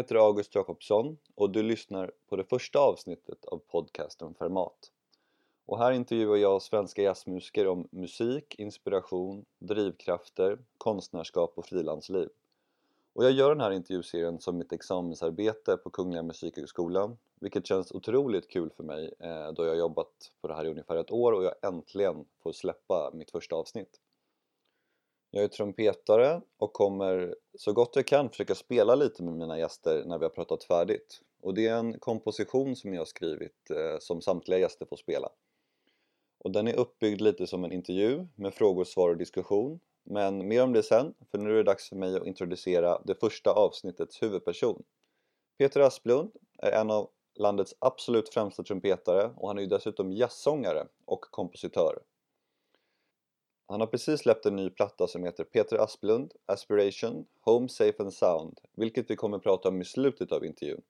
Jag heter August Jakobsson och du lyssnar på det första avsnittet av podcasten Fermat. Och här intervjuar jag svenska jazzmusiker om musik, inspiration, drivkrafter, konstnärskap och frilansliv. Och jag gör den här intervjuserien som mitt examensarbete på Kungliga Musikhögskolan vilket känns otroligt kul för mig eh, då jag jobbat på det här i ungefär ett år och jag äntligen får släppa mitt första avsnitt. Jag är trumpetare och kommer så gott jag kan försöka spela lite med mina gäster när vi har pratat färdigt. Och det är en komposition som jag har skrivit eh, som samtliga gäster får spela. Och den är uppbyggd lite som en intervju med frågor, svar och diskussion. Men mer om det sen, för nu är det dags för mig att introducera det första avsnittets huvudperson. Peter Asplund är en av landets absolut främsta trumpetare och han är ju dessutom jazzsångare och kompositör. Han har precis släppt en ny platta som heter Peter Asplund, Aspiration, Home Safe and Sound, vilket vi kommer att prata om i slutet av intervjun.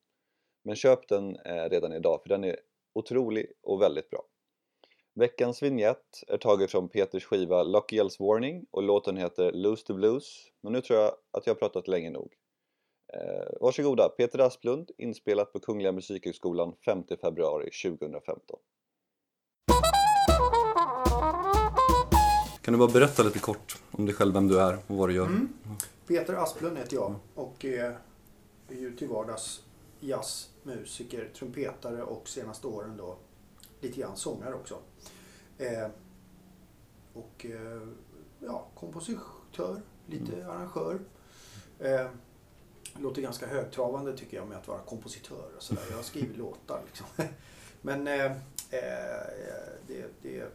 Men köp den eh, redan idag för den är otrolig och väldigt bra. Veckans vignett är taget från Peters skiva Lucky Yells Warning och låten heter Lose the Blues. Men nu tror jag att jag har pratat länge nog. Eh, varsågoda, Peter Asplund, inspelat på Kungliga Musikhögskolan 5 februari 2015. Kan du bara berätta lite kort om dig själv, vem du är och vad du gör? Mm. Peter Asplund heter jag och är ju till vardags jazzmusiker, trumpetare och senaste åren då lite grann sångare också. Eh, och eh, ja, kompositör, lite mm. arrangör. Eh, låter ganska högtravande tycker jag med att vara kompositör och sådär. Jag har skrivit låtar liksom. Men eh, eh, det, det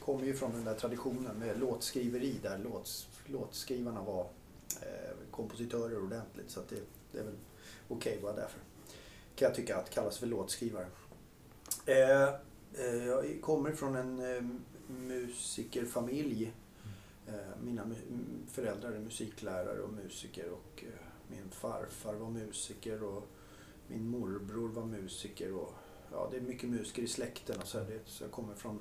kommer ju från den där traditionen med låtskriveri där låts, låtskrivarna var eh, kompositörer ordentligt. Så det, det, är väl okej okay, bara därför. Kan jag tycka att kallas för låtskrivare. Eh, eh, jag kommer från en eh, musikerfamilj. Eh, mina föräldrar är musiklärare och musiker och eh, min farfar var musiker och min morbror var musiker. Och, ja, det är mycket musiker i släkten och så, här, det, så jag kommer från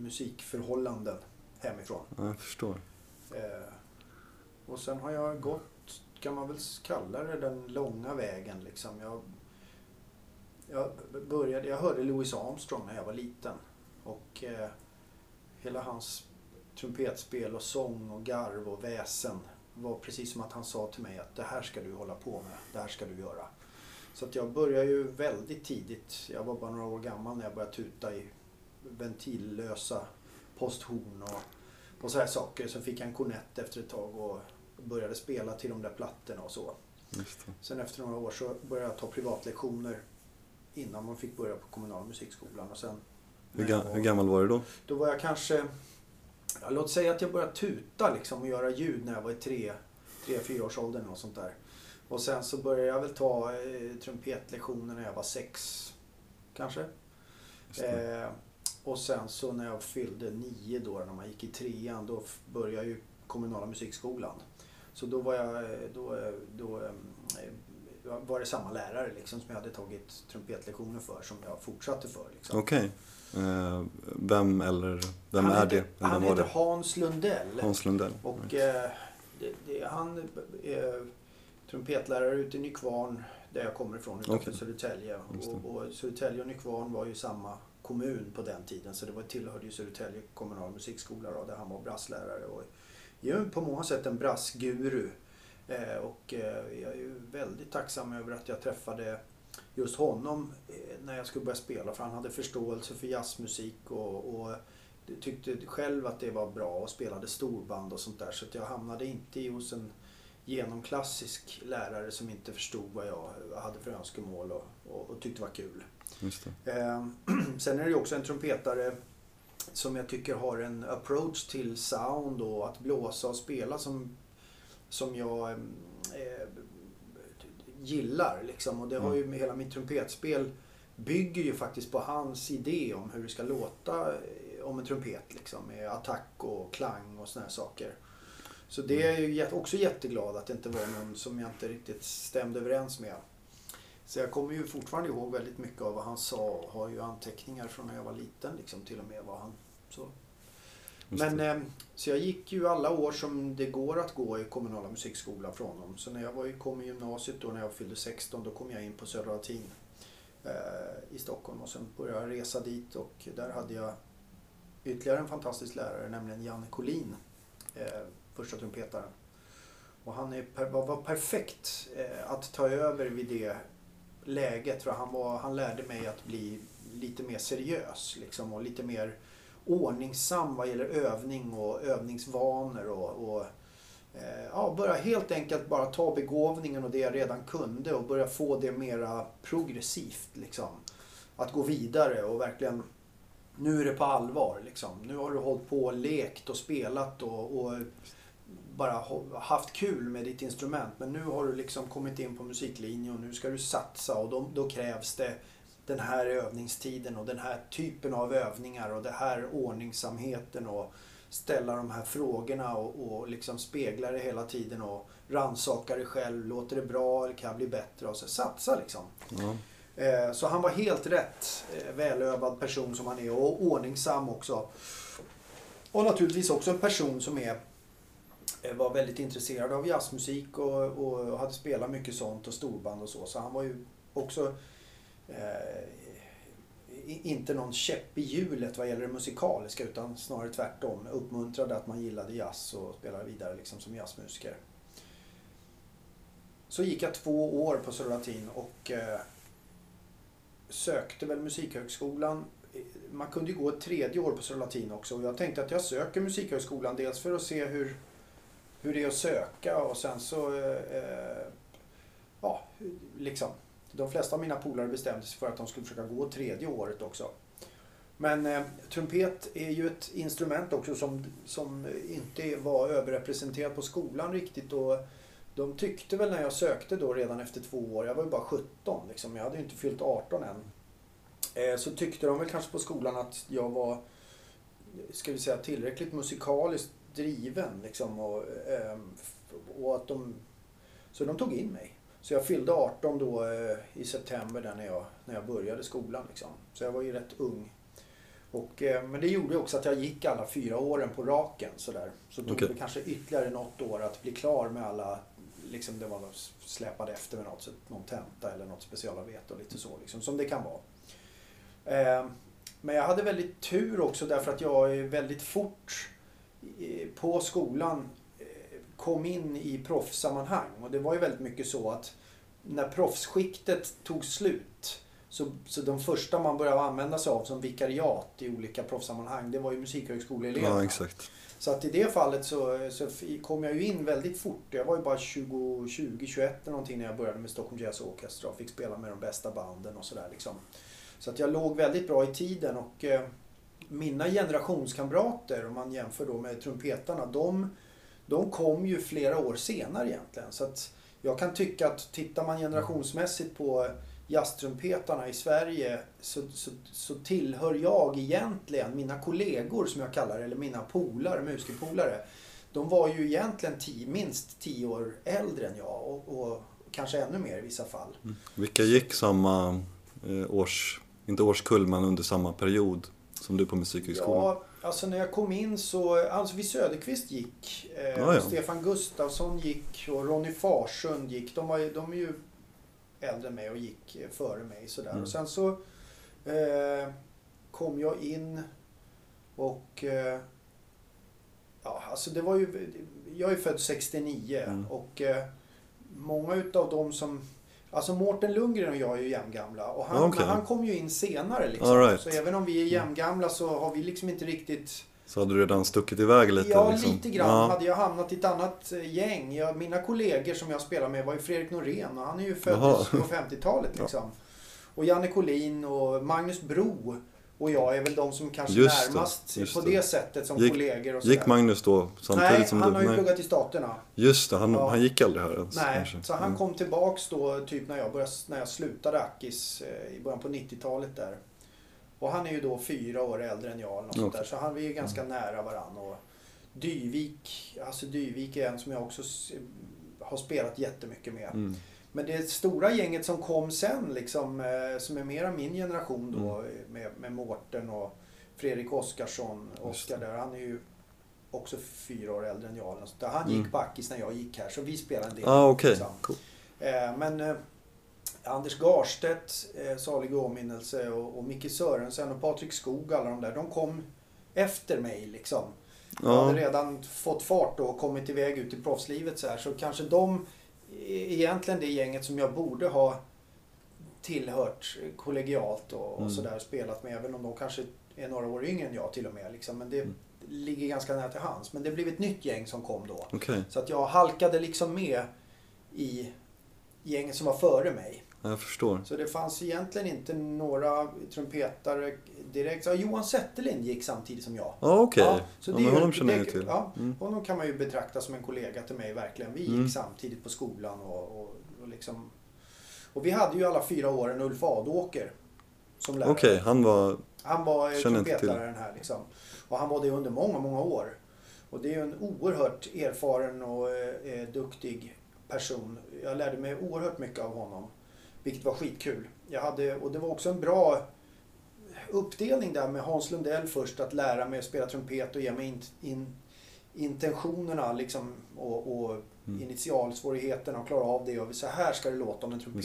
musikförhållanden hemifrån. Ja, jag förstår. Eh, och sen har jag gått, kan man väl kalla det, den långa vägen. Liksom. Jag, jag, började, jag hörde Louis Armstrong när jag var liten. Och eh, hela hans trumpetspel och sång och garv och väsen var precis som att han sa till mig att det här ska du hålla på med, det här ska du göra. Så att jag började ju väldigt tidigt, jag var bara några år gammal när jag började tuta i ventillösa posthorn och, och sådana saker. Så fick en kornett efter ett tag och började spela till de där plattorna och så. Sen efter några år så började jag ta privatlektioner innan man fick börja på kommunala musikskolan. Och sen, hur, ga var, hur gammal var du då? Då var jag kanske, ja, låt säga att jag började tuta liksom och göra ljud när jag var i tre, tre fyra års åldern och sånt där. Och sen så började jag väl ta eh, trumpetlektioner när jag var sex, kanske. Eh, och sen så när jag fyllde nio då, när man gick i trean, då började ju kommunala musikskolan. Så då var jag, då, då eh, var det samma lärare liksom som jag hade tagit trumpetlektioner för som jag fortsatte för. Liksom. Okej. Okay. Vem eller vem han är heter, det? han heter det? Hans Lundell. Hans Lundell. Och right. det, det, han är trumpetlärare ute i Nykvarn där jag kommer ifrån, utanför okay. Södertälje. Och, och Södertälje och Nykvarn var ju samma kommun på den tiden så det var, tillhörde ju Södertälje kommunal musikskola då, där han var brasslärare. Och är på många sätt en brassguru. Eh, och eh, jag är ju väldigt tacksam över att jag träffade just honom eh, när jag skulle börja spela för han hade förståelse för jazzmusik och, och tyckte själv att det var bra och spelade storband och sånt där så att jag hamnade inte hos en genomklassisk lärare som inte förstod vad jag hade för önskemål och, och, och tyckte var kul. Eh, sen är det ju också en trumpetare som jag tycker har en approach till sound och att blåsa och spela som, som jag eh, gillar. Liksom. Och det har ju med hela mitt trumpetspel bygger ju faktiskt på hans idé om hur det ska låta eh, om en trumpet. Liksom, med attack och klang och såna här saker. Så det är jag ju också jätteglad att det inte var någon som jag inte riktigt stämde överens med. Så jag kommer ju fortfarande ihåg väldigt mycket av vad han sa och har ju anteckningar från när jag var liten liksom till och med vad han så. Men eh, så jag gick ju alla år som det går att gå i kommunala musikskolan från dem. Så när jag var i, kom i gymnasiet då när jag fyllde 16 då kom jag in på Södra Latin eh, i Stockholm och sen började jag resa dit och där hade jag ytterligare en fantastisk lärare nämligen Janne Collin, eh, första trumpetaren. Och han är, var perfekt eh, att ta över vid det läget för han, var, han lärde mig att bli lite mer seriös liksom, och lite mer ordningsam vad gäller övning och övningsvanor och, och eh, ja, börja helt enkelt bara ta begåvningen och det jag redan kunde och börja få det mera progressivt. Liksom. Att gå vidare och verkligen nu är det på allvar. Liksom. Nu har du hållit på och lekt och spelat och, och bara haft kul med ditt instrument. Men nu har du liksom kommit in på musiklinjen och nu ska du satsa och då, då krävs det den här övningstiden och den här typen av övningar och den här ordningsamheten och ställa de här frågorna och, och liksom spegla det hela tiden och rannsaka det själv. Låter det bra eller kan jag bli bättre? Och så satsa liksom. Mm. Så han var helt rätt eh, välövad person som han är och ordningsam också. Och naturligtvis också en person som är Eh, var väldigt intresserad av jazzmusik och, och hade spelat mycket sånt och storband och så. Så han var ju också eh, inte någon käpp i hjulet vad gäller det musikaliska utan snarare tvärtom. Uppmuntrade att man gillade jazz och spelade vidare liksom som jazzmusiker. Så gick jag två år på Södra Latin och eh, sökte väl Musikhögskolan. Man kunde ju gå ett tredje år på Södra Latin också och jag tänkte att jag söker Musikhögskolan dels för att se hur, hur det är att söka och sen så eh, eh, ja, liksom de flesta av mina polare bestämde sig för att de skulle försöka gå tredje året också. Men eh, trumpet är ju ett instrument också som, som inte var överrepresenterat på skolan riktigt. Och de tyckte väl när jag sökte då redan efter två år, jag var ju bara 17 liksom, jag hade ju inte fyllt 18 än. Eh, så tyckte de väl kanske på skolan att jag var, ska vi säga tillräckligt musikaliskt driven liksom. Och, eh, och att de, så de tog in mig. Så jag fyllde 18 då eh, i september där när jag, när jag började skolan. Liksom. Så jag var ju rätt ung. Och, eh, men det gjorde också att jag gick alla fyra åren på raken. Sådär. Så tog okay. det kanske ytterligare något år att bli klar med alla liksom det var släpade efter med något, någon tenta eller något specialarbete och lite så liksom, som det kan vara. Eh, men jag hade väldigt tur också därför att jag är väldigt fort på skolan kom in i proffssammanhang. Och det var ju väldigt mycket så att när proffsskiktet tog slut så, så de första man började använda sig av som vikariat i olika proffssammanhang det var ju musikhögskoleeleverna. Ja, exakt. Så att i det fallet så, så kom jag ju in väldigt fort. Jag var ju bara 20, 20 21 eller någonting när jag började med Stockholm Jazz Orchestra och fick spela med de bästa banden och sådär liksom. Så att jag låg väldigt bra i tiden och eh, mina generationskamrater, om man jämför då med trumpetarna, de de kom ju flera år senare egentligen. Så att jag kan tycka att tittar man generationsmässigt på jazztrumpetarna i Sverige så, så, så, tillhör jag egentligen mina kollegor som jag kallar det, eller mina polare, musikerpolare. De var ju egentligen tio, minst tio år äldre än jag och, och kanske ännu mer i vissa fall. Mm. Vilka gick samma eh, års, inte årskull men under samma period som du på Musikhögskolan? Ja, Alltså när jag kom in så, alltså vi Söderqvist gick. Eh, ah, ja. Stefan Gustafsson gick och Ronny Farsund gick. De, var, de är ju äldre än mig och gick eh, före mig sådär. Mm. Och sen så eh, kom jag in och eh, ja, alltså det var ju, jag är född 69 mm. och eh, många utav dem som Alltså Mårten Lundgren och jag är ju jämngamla och han, okay. han kom ju in senare. Liksom. Right. Så även om vi är jämngamla så har vi liksom inte riktigt... Så hade du redan stuckit iväg lite? Ja, liksom. lite grann. Ja. Hade jag hamnat i ett annat eh, gäng. Jag, mina kollegor som jag spelar med var ju Fredrik Norén och han är ju född på 50-talet. Liksom. Ja. Och Janne Collin och Magnus Bro och jag är väl de som kanske just närmast det, på det. det sättet som gick, kollegor. Och gick Magnus då samtidigt Nej, som du? Nej, han har ju pluggat i Staterna. Just det, han, ja. han gick aldrig här ens. Nej, kanske. så han mm. kom tillbaks då typ när jag, började, när jag slutade Akis eh, i början på 90-talet där. Och han är ju då fyra år äldre än jag. Eller något okay. där, så han, vi är ganska mm. nära varandra. Och Dyvik, alltså Dyvik är en som jag också har spelat jättemycket med. Mm. Men det stora gänget som kom sen, liksom, eh, som är mera min generation då, mm. med, med Mårten och Fredrik Oskarsson. Oskar där, han är ju också fyra år äldre än jag. eller. Han gick Mm. backis när jag gick här så vi spelade en del. Ah, okej. liksom. Cool. Eh, Men eh, Anders Garstedt, eh, salig åminnelse, och, och Micke Sörensen och Patrik Skog, alla de där, de kom efter mig liksom. Jag Ja. hade redan fått fart och kommit iväg ut i proffslivet så här. Så kanske de egentligen det gänget som jag borde ha tillhört kollegialt och, och Mm. sådär spelat med. Även om de kanske är några år yngre än jag till och med. Liksom. Men det Mm. ligger ganska nära till hands. Men det blev ett nytt gäng som kom då. Okej, Så att jag halkade liksom med i gänget som var före mig. Jag förstår. Så det fanns egentligen inte några trumpetare direkt. Så Johan Zetterlind gick samtidigt som jag. Ja, okej. Ja, så Ja, men honom känner jag till. Ja, Mm. honom kan man ju betrakta som en kollega till mig verkligen. Vi gick Mm. samtidigt på skolan och, och, och liksom... Och vi hade ju alla fyra åren Ulf Adåker som lärare. Okej, han var... Han var eh, trumpetläraren här liksom. Och han var det under många, många år. Och det är ju en oerhört erfaren och eh, eh, duktig person. Jag lärde mig oerhört mycket av honom. Vilket var skitkul. Jag hade, och det var också en bra uppdelning där med Hans Lundell först att lära mig att spela trumpet och ge mig in, in, intentionerna liksom, och, och Mm. initialsvårigheterna och klara av det. Och så här ska det låta om en trumpet.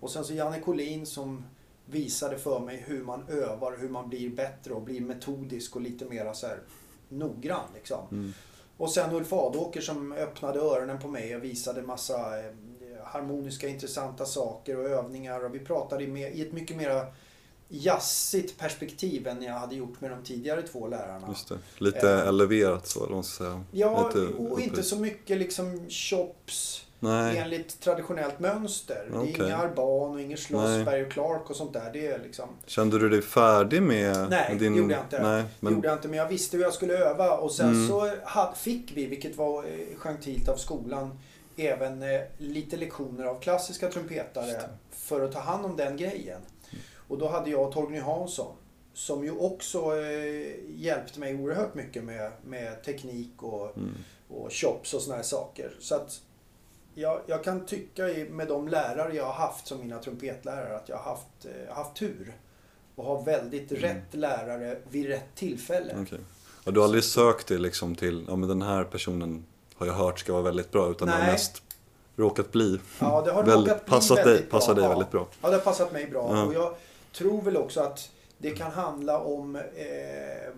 Och sen så Janne Collin som visade för mig hur man övar, hur man blir bättre och blir metodisk och lite mera så här noggrann liksom. Mm. Och sen Ulf Adåker som öppnade öronen på mig och visade massa eh, harmoniska intressanta saker och övningar och vi pratade i, ett mycket mera jazzigt perspektiv än jag hade gjort med de tidigare två lärarna. Just det. Lite Eh. eleverat så, eller säga. Ja, Lite och inte så mycket liksom chops Nej, enligt traditionellt mönster. Det är inga Arban och ingen Nej. Schlossberg och Clark och sånt där. Det är liksom... kände du dig färdig med Nej, din... gjorde jag inte. Nej, Men... gjorde jag inte, men jag visste hur jag skulle öva och sen Mm. så fick vi, vilket var eh, gentilt av skolan, även eh, lite lektioner av klassiska trumpetare för att ta hand om den grejen. Och då hade jag Torgny Hansson som ju också eh, hjälpte mig oerhört mycket med, med teknik och, Mm. och chops och såna här saker. Så att jag, jag kan tycka med de lärare jag har haft som mina trumpetlärare att jag har haft, eh, haft tur. Och har väldigt Mm. rätt lärare vid rätt tillfälle. Okej. Och du har aldrig sökt dig liksom till, ja men den här personen har jag hört ska vara väldigt bra, utan det har Nej. mest råkat bli Ja, det har väldigt, råkat bli passat dig, väldigt bra. passar dig väldigt bra. Ja, det har passat mig bra. Ja. Och jag tror väl också att det kan handla om eh,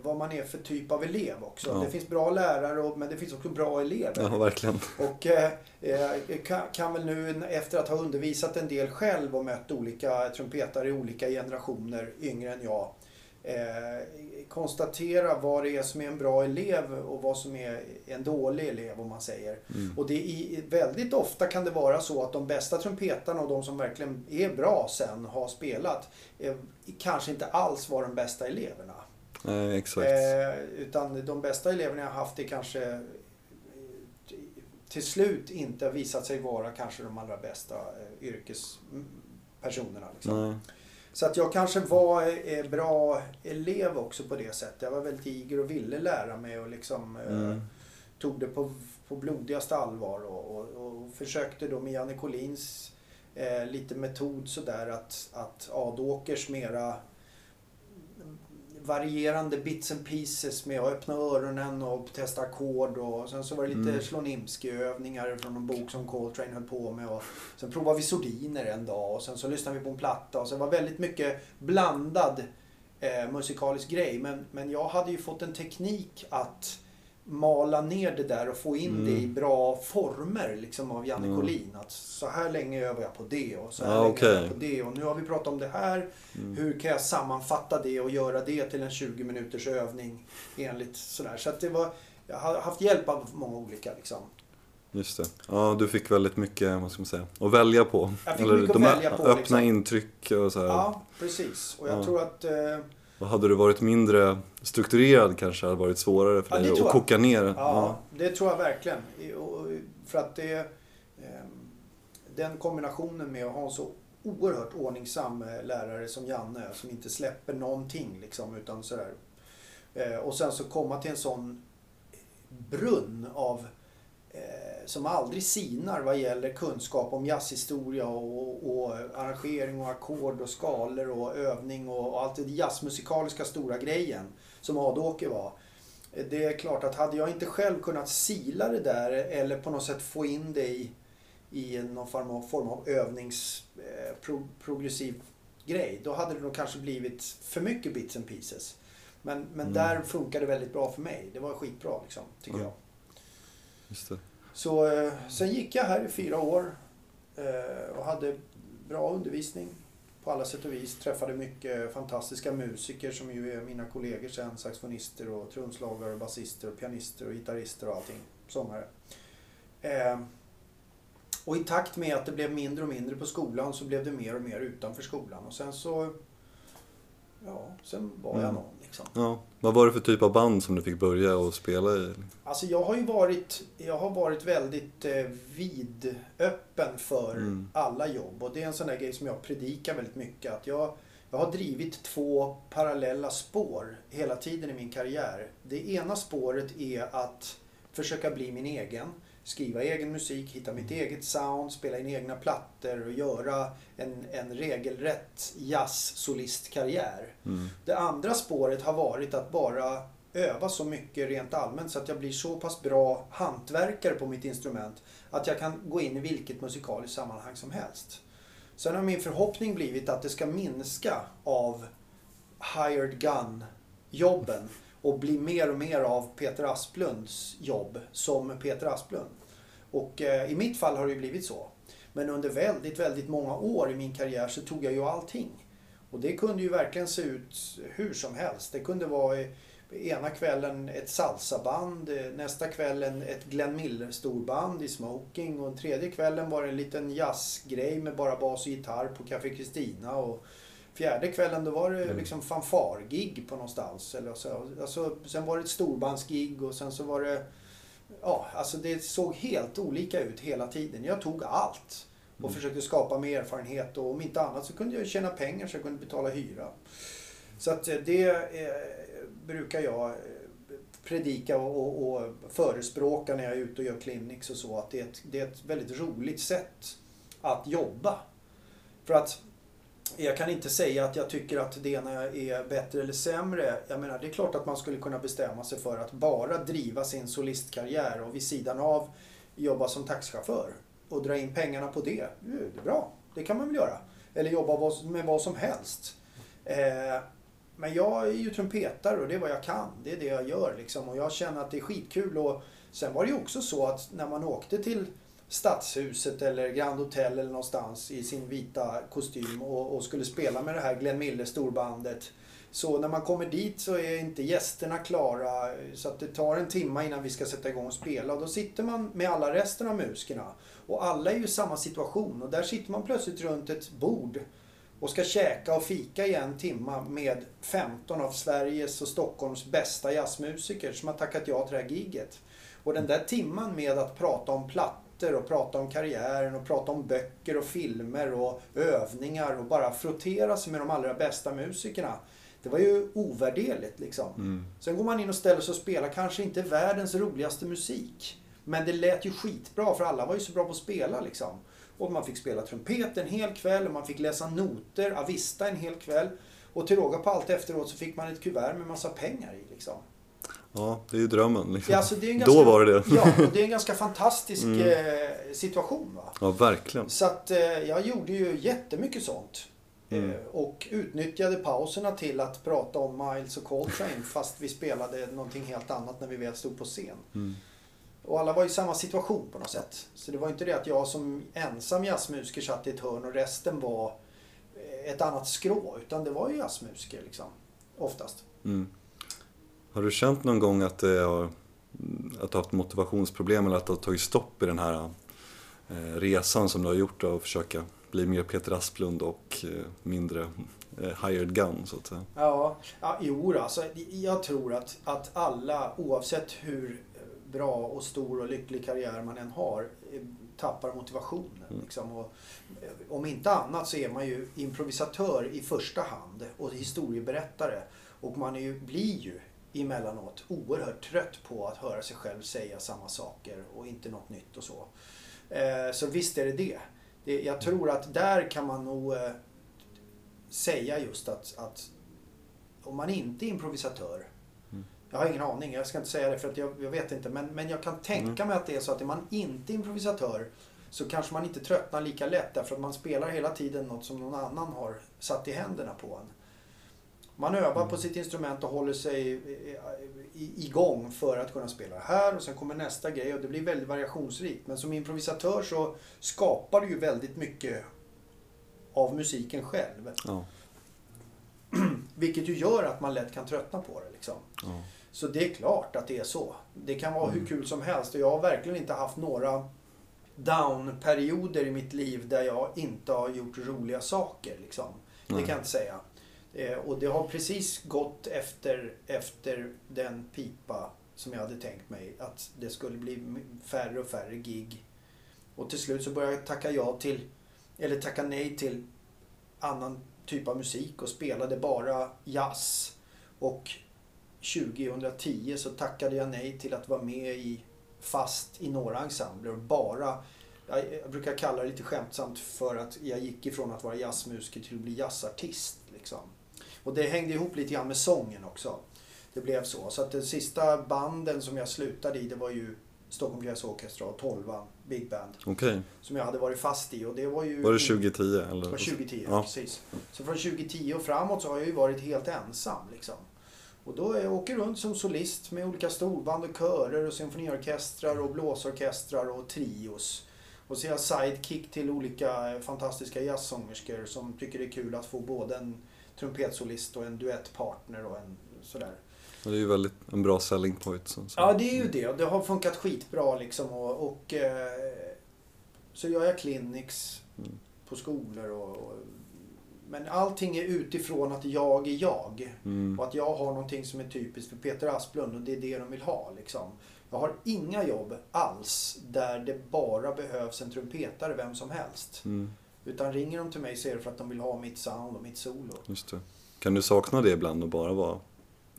vad man är för typ av elev också. Ja. Det finns bra lärare, och, men det finns också bra elever. Ja, verkligen. Och eh, eh, kan, kan väl nu efter att ha undervisat en del själv och mött olika trumpetare i olika generationer, yngre än jag, eh, konstatera vad det är som är en bra elev och vad som är en dålig elev om man säger. Mm. Och det är, väldigt ofta kan det vara så att de bästa trumpetarna och de som verkligen är bra sen har spelat eh, kanske inte alls var de bästa eleverna. Nej, exakt. Eh, utan de bästa eleverna jag har haft är kanske eh, till slut inte visat sig vara kanske de allra bästa eh, yrkespersonerna. Liksom. Nej. Så att jag kanske var eh, bra elev också på det sättet. Jag var väldigt eager och ville lära mig och liksom eh, Mm. tog det på, på blodigaste allvar och, och, och försökte då med Janne Collins eh, lite metod sådär att, att Adåkers mera varierande bits and pieces med att öppna öronen och testa ackord och sen så var det lite Mm. Slonimsky-övningar från en bok som Coltrane höll på med och sen provade vi sordiner en dag och sen så lyssnade vi på en platta och så det var väldigt mycket blandad eh, musikalisk grej men, men jag hade ju fått en teknik att mala ner det där och få in Mm. det i bra former liksom av Janne Mm. Collin. Att så här länge övar jag på det och så här Ja, länge övar okej. jag på det och nu har vi pratat om det här. Mm. Hur kan jag sammanfatta det och göra det till en 20 minuters övning enligt sådär. Så att det var, jag har haft hjälp av många olika liksom. Just det. Ja, du fick väldigt mycket, vad ska man säga, att välja på. Jag fick mycket att välja på, öppna liksom. intryck och så här. Ja, precis. Och jag Ja. tror att eh, hade du varit mindre strukturerad kanske hade det varit svårare för Ja, dig att koka ner. Ja, det tror jag verkligen. För att det... ehm, Den kombinationen med att ha en så oerhört ordningsam eh, lärare som Janne som inte släpper någonting liksom utan sådär. Eh, Och sen så komma till en sån brunn av eh, som aldrig sinar vad gäller kunskap om jazzhistoria och, och arrangering och ackord och skalor och övning och, och allt det jazzmusikaliska stora grejen som Adåker var. Det är klart att hade jag inte själv kunnat sila det där eller på något sätt få in det i, i någon form av, form av övnings eh, pro, progressiv grej. Då hade det nog kanske blivit för mycket bits and pieces. Men, men mm. där funkar det väldigt bra för mig. Det var skitbra liksom, tycker mm. jag. Just det. Så eh, sen gick jag här i fyra år eh, och hade bra undervisning på alla sätt och vis. Träffade mycket fantastiska musiker som ju är mina kollegor sen. Saxofonister och trumslagare, basister och pianister och gitarrister och allting. Sångare. Eh, och i takt med att det blev mindre och mindre på skolan så blev det mer och mer utanför skolan. Och sen så... Ja, sen var jag mm. någon liksom. Ja. Vad var det för typ av band som du fick börja och spela i? Alltså jag har ju varit, jag har varit väldigt eh, vidöppen för mm. alla jobb. Och det är en sån där grej som jag predikar väldigt mycket. Att jag, jag har drivit två parallella spår hela tiden i min karriär. Det ena spåret är att försöka bli min egen skriva egen musik, hitta mitt eget sound, spela in egna plattor och göra en, en regelrätt jazz-solistkarriär. Mm. Det andra spåret har varit att bara öva så mycket rent allmänt så att jag blir så pass bra hantverkare på mitt instrument att jag kan gå in i vilket musikaliskt sammanhang som helst. Sen har min förhoppning blivit att det ska minska av hired gun jobben och bli mer och mer av Peter Asplunds jobb som Peter Asplund. Och eh, i mitt fall har det ju blivit så. Men under väldigt, väldigt många år i min karriär så tog jag ju allting. Och det kunde ju verkligen se ut hur som helst. Det kunde vara ena kvällen ett salsaband, eh, nästa kvällen ett Glenn Miller storband i smoking och tredje kvällen var det en liten jazzgrej med bara bas och gitarr på Café Kristina. Och fjärde kvällen då var det mm. liksom fanfargig på någonstans. Eller så. Alltså, sen var det ett storbandsgig och sen så var det... Ja, alltså det såg helt olika ut hela tiden. Jag tog allt och mm. försökte skapa mer erfarenhet och om inte annat så kunde jag tjäna pengar så jag kunde betala hyra. Så att eh, det eh, brukar jag eh, predika och, och, och, förespråka när jag är ute och gör clinics och så. Att det är, ett, det är ett väldigt roligt sätt att jobba. För att jag kan inte säga att jag tycker att det ena är bättre eller sämre. Jag menar, det är klart att man skulle kunna bestämma sig för att bara driva sin solistkarriär och vid sidan av jobba som taxichaufför och dra in pengarna på det. Det är bra, det kan man väl göra. Eller jobba med vad som helst. Eh, men jag är ju trumpetare och det är vad jag kan. Det är det jag gör liksom. Och jag känner att det är skitkul. Och sen var det ju också så att när man åkte till Stadshuset eller Grand Hotel eller någonstans i sin vita kostym och, och skulle spela med det här Glenn Miller storbandet. Så när man kommer dit så är inte gästerna klara så att det tar en timme innan vi ska sätta igång och spela. Och då sitter man med alla resten av musikerna. Och alla är ju i samma situation och där sitter man plötsligt runt ett bord och ska käka och fika i en timme med 15 av Sveriges och Stockholms bästa jazzmusiker som har tackat ja till det här giget. Och den där timman med att prata om platt texter och prata om karriären och prata om böcker och filmer och övningar och bara frottera sig med de allra bästa musikerna. Det var ju ovärderligt liksom. Mm. Sen går man in och ställer sig och spelar kanske inte världens roligaste musik. Men det lät ju skitbra för alla var ju så bra på att spela liksom. Och man fick spela trumpet en hel kväll och man fick läsa noter, avista en hel kväll. Och till råga på allt efteråt så fick man ett kuvert med massa pengar i liksom. Ja, det är ju drömmen. Liksom. Ja, alltså ganska, Då var det det. Ja, och det är en ganska fantastisk mm. eh, situation. Va? Ja, verkligen. Så att eh, jag gjorde ju jättemycket sånt. Mm. Eh, och utnyttjade pauserna till att prata om Miles och Coltrane fast vi spelade någonting helt annat när vi väl stod på scen. Mm. Och alla var i samma situation på något sätt. Så det var inte det att jag som ensam jazzmusiker satt i ett hörn och resten var ett annat skrå. Utan det var ju jazzmusiker liksom. Oftast. Mm. Har du känt någon gång att, det har, att du har haft motivationsproblem eller att det har tagit stopp i den här eh, resan som du har gjort att försöka bli mer Peter Asplund och eh, mindre eh, hired gun så att säga? Ja, ja jo alltså, jag tror att, att alla oavsett hur bra och stor och lycklig karriär man än har tappar motivationen. Mm. Liksom. Och, om inte annat så är man ju improvisatör i första hand och historieberättare. Och man är ju, blir ju emellanåt oerhört trött på att höra sig själv säga samma saker och inte något nytt och så. Eh, så visst är det det. Jag tror att där kan man nog eh, säga just att, att om man inte är improvisatör mm. Jag har ingen aning, jag ska inte säga det för att jag, jag vet inte. Men, men jag kan tänka Mm. mig att det är så att är man inte improvisatör så kanske man inte tröttnar lika lätt därför att man spelar hela tiden något som någon annan har satt i händerna på en. Man övar på sitt instrument och håller sig i- i- igång för att kunna spela här och sen kommer nästa grej och det blir väldigt variationsrikt. Men som improvisatör så skapar du ju väldigt mycket av musiken själv. Ja. Vilket ju gör att man lätt kan tröttna på det. Liksom. Ja. Så det är klart att det är så. Det kan vara hur Mm. kul som helst och jag har verkligen inte haft några down-perioder i mitt liv där jag inte har gjort roliga saker. Liksom. Det kan jag inte säga. Eh, och det har precis gått efter, efter den pipa som jag hade tänkt mig. Att det skulle bli färre och färre gig. Och till slut så började jag tacka ja till, eller tacka nej till annan typ av musik och spelade bara jazz. Och 2010 så tackade jag nej till att vara med i fast i några ensembler. Bara, jag, jag brukar kalla det lite skämtsamt för att jag gick ifrån att vara jazzmusiker till att bli jazzartist. Liksom. Och det hängde ihop lite grann med sången också. Det blev så. Så att de sista banden som jag slutade i det var ju Stockholm Jazz Orchestra och Tolvan Big Band. Okej. Som jag hade varit fast i. Och det var ju... Var det 2010 eller? Det var 2010, Ja. precis. Så från 2010 och framåt så har jag ju varit helt ensam. Liksom. Och då är jag åker runt som solist med olika storband och körer och symfoniorkestrar och blåsorkestrar och trios. Och så är jag sidekick till olika fantastiska jazzsångerskor som tycker det är kul att få både en trumpetsolist och en duettpartner och en sådär. Det är ju väldigt en bra selling point. Så. Ja, det är ju det. Det har funkat skitbra liksom. Och, och, eh, så gör jag clinics Mm. på skolor. Och, och, men allting är utifrån att jag är jag. Mm. Och att jag har någonting som är typiskt för Peter Asplund och det är det de vill ha. Liksom. Jag har inga jobb alls där det bara behövs en trumpetare, vem som helst. Mm. Utan ringer de till mig så är det för att de vill ha mitt sound och mitt solo. Just det. Kan du sakna det ibland och bara vara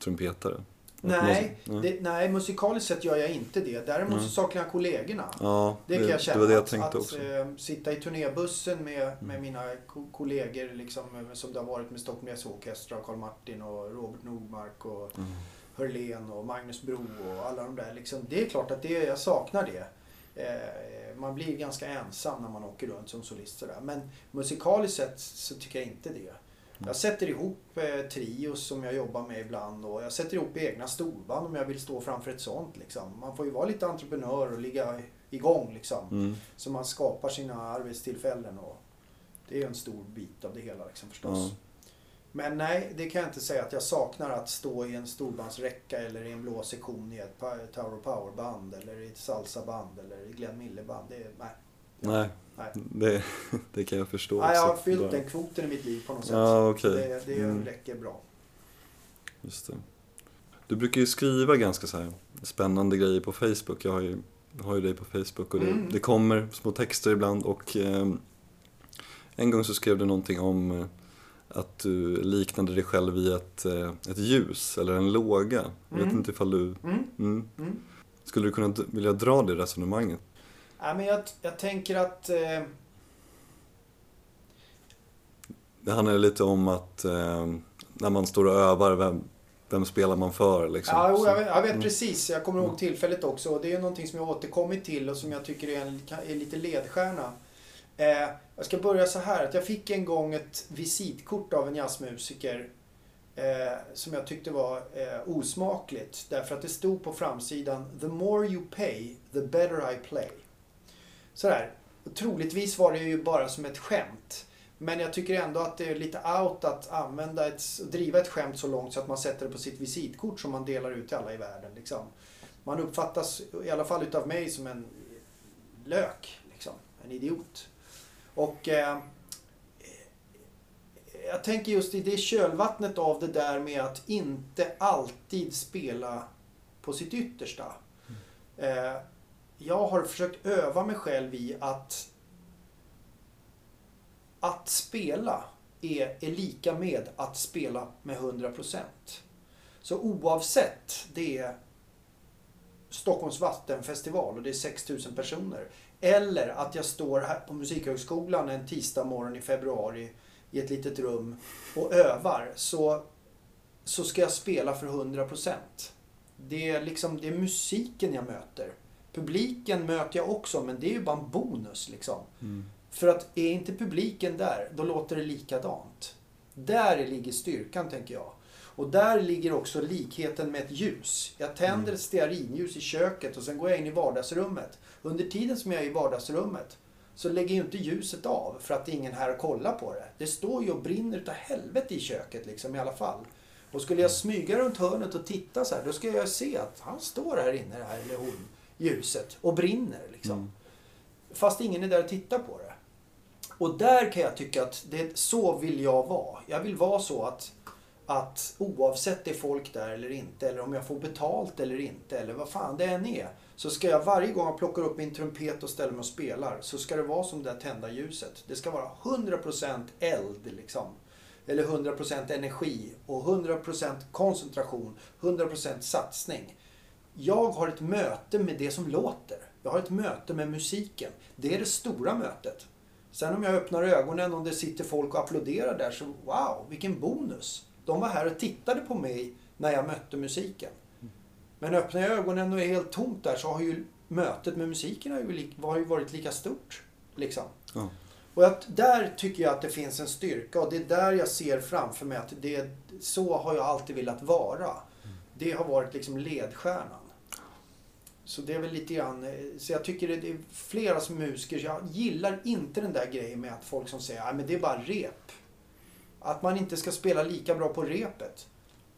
trumpetare? Nej, Nej. det, nej, musikaliskt sett gör jag inte det. Däremot så saknar jag kollegorna. Ja, Det kan jag känna. det var det jag att, tänkte att också. eh, sitta i turnébussen med, med Mm. mina ko- kollegor liksom, eh, som det har varit med Stockholm Jazz Orchestra, Carl Martin och Robert Nordmark och Mm. Hörlén och Magnus Bro och alla de där. Liksom, det är klart att det, jag saknar det. Eh, man blir ganska ensam när man åker runt som solist. Sådär. Men musikaliskt sett så tycker jag inte det. Jag sätter ihop eh, trios som jag jobbar med ibland och jag sätter ihop egna storband om jag vill stå framför ett sånt. Liksom. Man får ju vara lite entreprenör och ligga igång liksom. Mm. Så man skapar sina arbetstillfällen och det är ju en stor bit av det hela liksom, förstås. Ja. Men nej, det kan jag inte säga att jag saknar att stå i en storbandsräcka eller i en blå sektion i ett Tower Power-band eller i ett salsaband eller i Glenn Miller-band. Det, nej. Nej, Nej. det, det kan jag förstå nej, jag har fyllt Bara- den kvoten i mitt liv på något sätt. Ja, okej. Det, det Mm. räcker bra. Just det. Du brukar ju skriva ganska så här spännande grejer på Facebook. Jag har ju, har ju dig på Facebook och det, Mm. det kommer små texter ibland och eh, en gång så skrev du någonting om eh, att du liknade dig själv vid ett, eh, ett ljus eller en låga. Jag vet Mm. inte ifall du... Mm. Mm. Mm. Skulle du kunna vilja dra det resonemanget? Nej, men jag, jag tänker att... Eh, Det handlar lite om att eh, när man står och övar, vem, vem spelar man för liksom? Ja, jo, jag vet, jag vet Mm. precis. Jag kommer ihåg tillfället också. Det är någonting som jag återkommit till och som jag tycker är, en, är lite ledstjärna. Eh, jag ska börja så här. Att jag fick en gång ett visitkort av en jazzmusiker. Eh, som jag tyckte var eh, osmakligt. Därför att det stod på framsidan The more you pay, the better I play. Sådär. Och troligtvis var det ju bara som ett skämt. Men jag tycker ändå att det är lite out att använda ett, driva ett skämt så långt så att man sätter det på sitt visitkort som man delar ut till alla i världen. Liksom. Man uppfattas, i alla fall utav mig, som en lök. Liksom. En idiot. Och eh, jag tänker just i det kölvattnet av det där med att inte alltid spela på sitt yttersta. Eh, jag har försökt öva mig själv i att att spela är, är lika med att spela med 100%. Så oavsett det är Stockholms vattenfestival och det är 6000 personer. Eller att jag står här på Musikhögskolan en tisdag morgon i februari i ett litet rum och övar. Så, så ska jag spela för 100%. Det är liksom, det är musiken jag möter. Publiken möter jag också, men det är ju bara en bonus liksom. Mm. För att är inte publiken där, då låter det likadant. Där ligger styrkan, tänker jag. Och där ligger också likheten med ett ljus. Jag tänder ett stearinljus i köket och sen går jag in i vardagsrummet. Under tiden som jag är i vardagsrummet så lägger ju inte ljuset av för att ingen här kollar på det. Det står ju och brinner utav helvete i köket liksom i alla fall. Och skulle jag smyga runt hörnet och titta så här, då ska jag se att han står här inne, här, eller hon, ljuset, och brinner liksom. Mm. Fast ingen är där och tittar på det. Och där kan jag tycka att det, så vill jag vara. Jag vill vara så att, att oavsett det är folk där eller inte, eller om jag får betalt eller inte, eller vad fan det än är. Så ska jag varje gång jag plockar upp min trumpet och ställer mig och spelar, så ska det vara som det där tända ljuset. Det ska vara 100% eld liksom. Eller 100% energi och 100% koncentration, 100% satsning. Jag har ett möte med det som låter. Jag har ett möte med musiken. Det är det stora mötet. Sen om jag öppnar ögonen och det sitter folk och applåderar där så wow, vilken bonus. De var här och tittade på mig när jag mötte musiken. Men öppnar jag ögonen och är helt tomt där så har ju mötet med musiken har ju, li- har ju varit lika stort. Liksom. Ja. Och att där tycker jag att det finns en styrka och det är där jag ser framför mig att det, så har jag alltid velat vara. Det har varit liksom ledstjärnan. Så det är väl lite grann, eh, så jag tycker det är flera som musiker, jag gillar inte den där grejen med att folk som säger att det är bara rep. Att man inte ska spela lika bra på repet.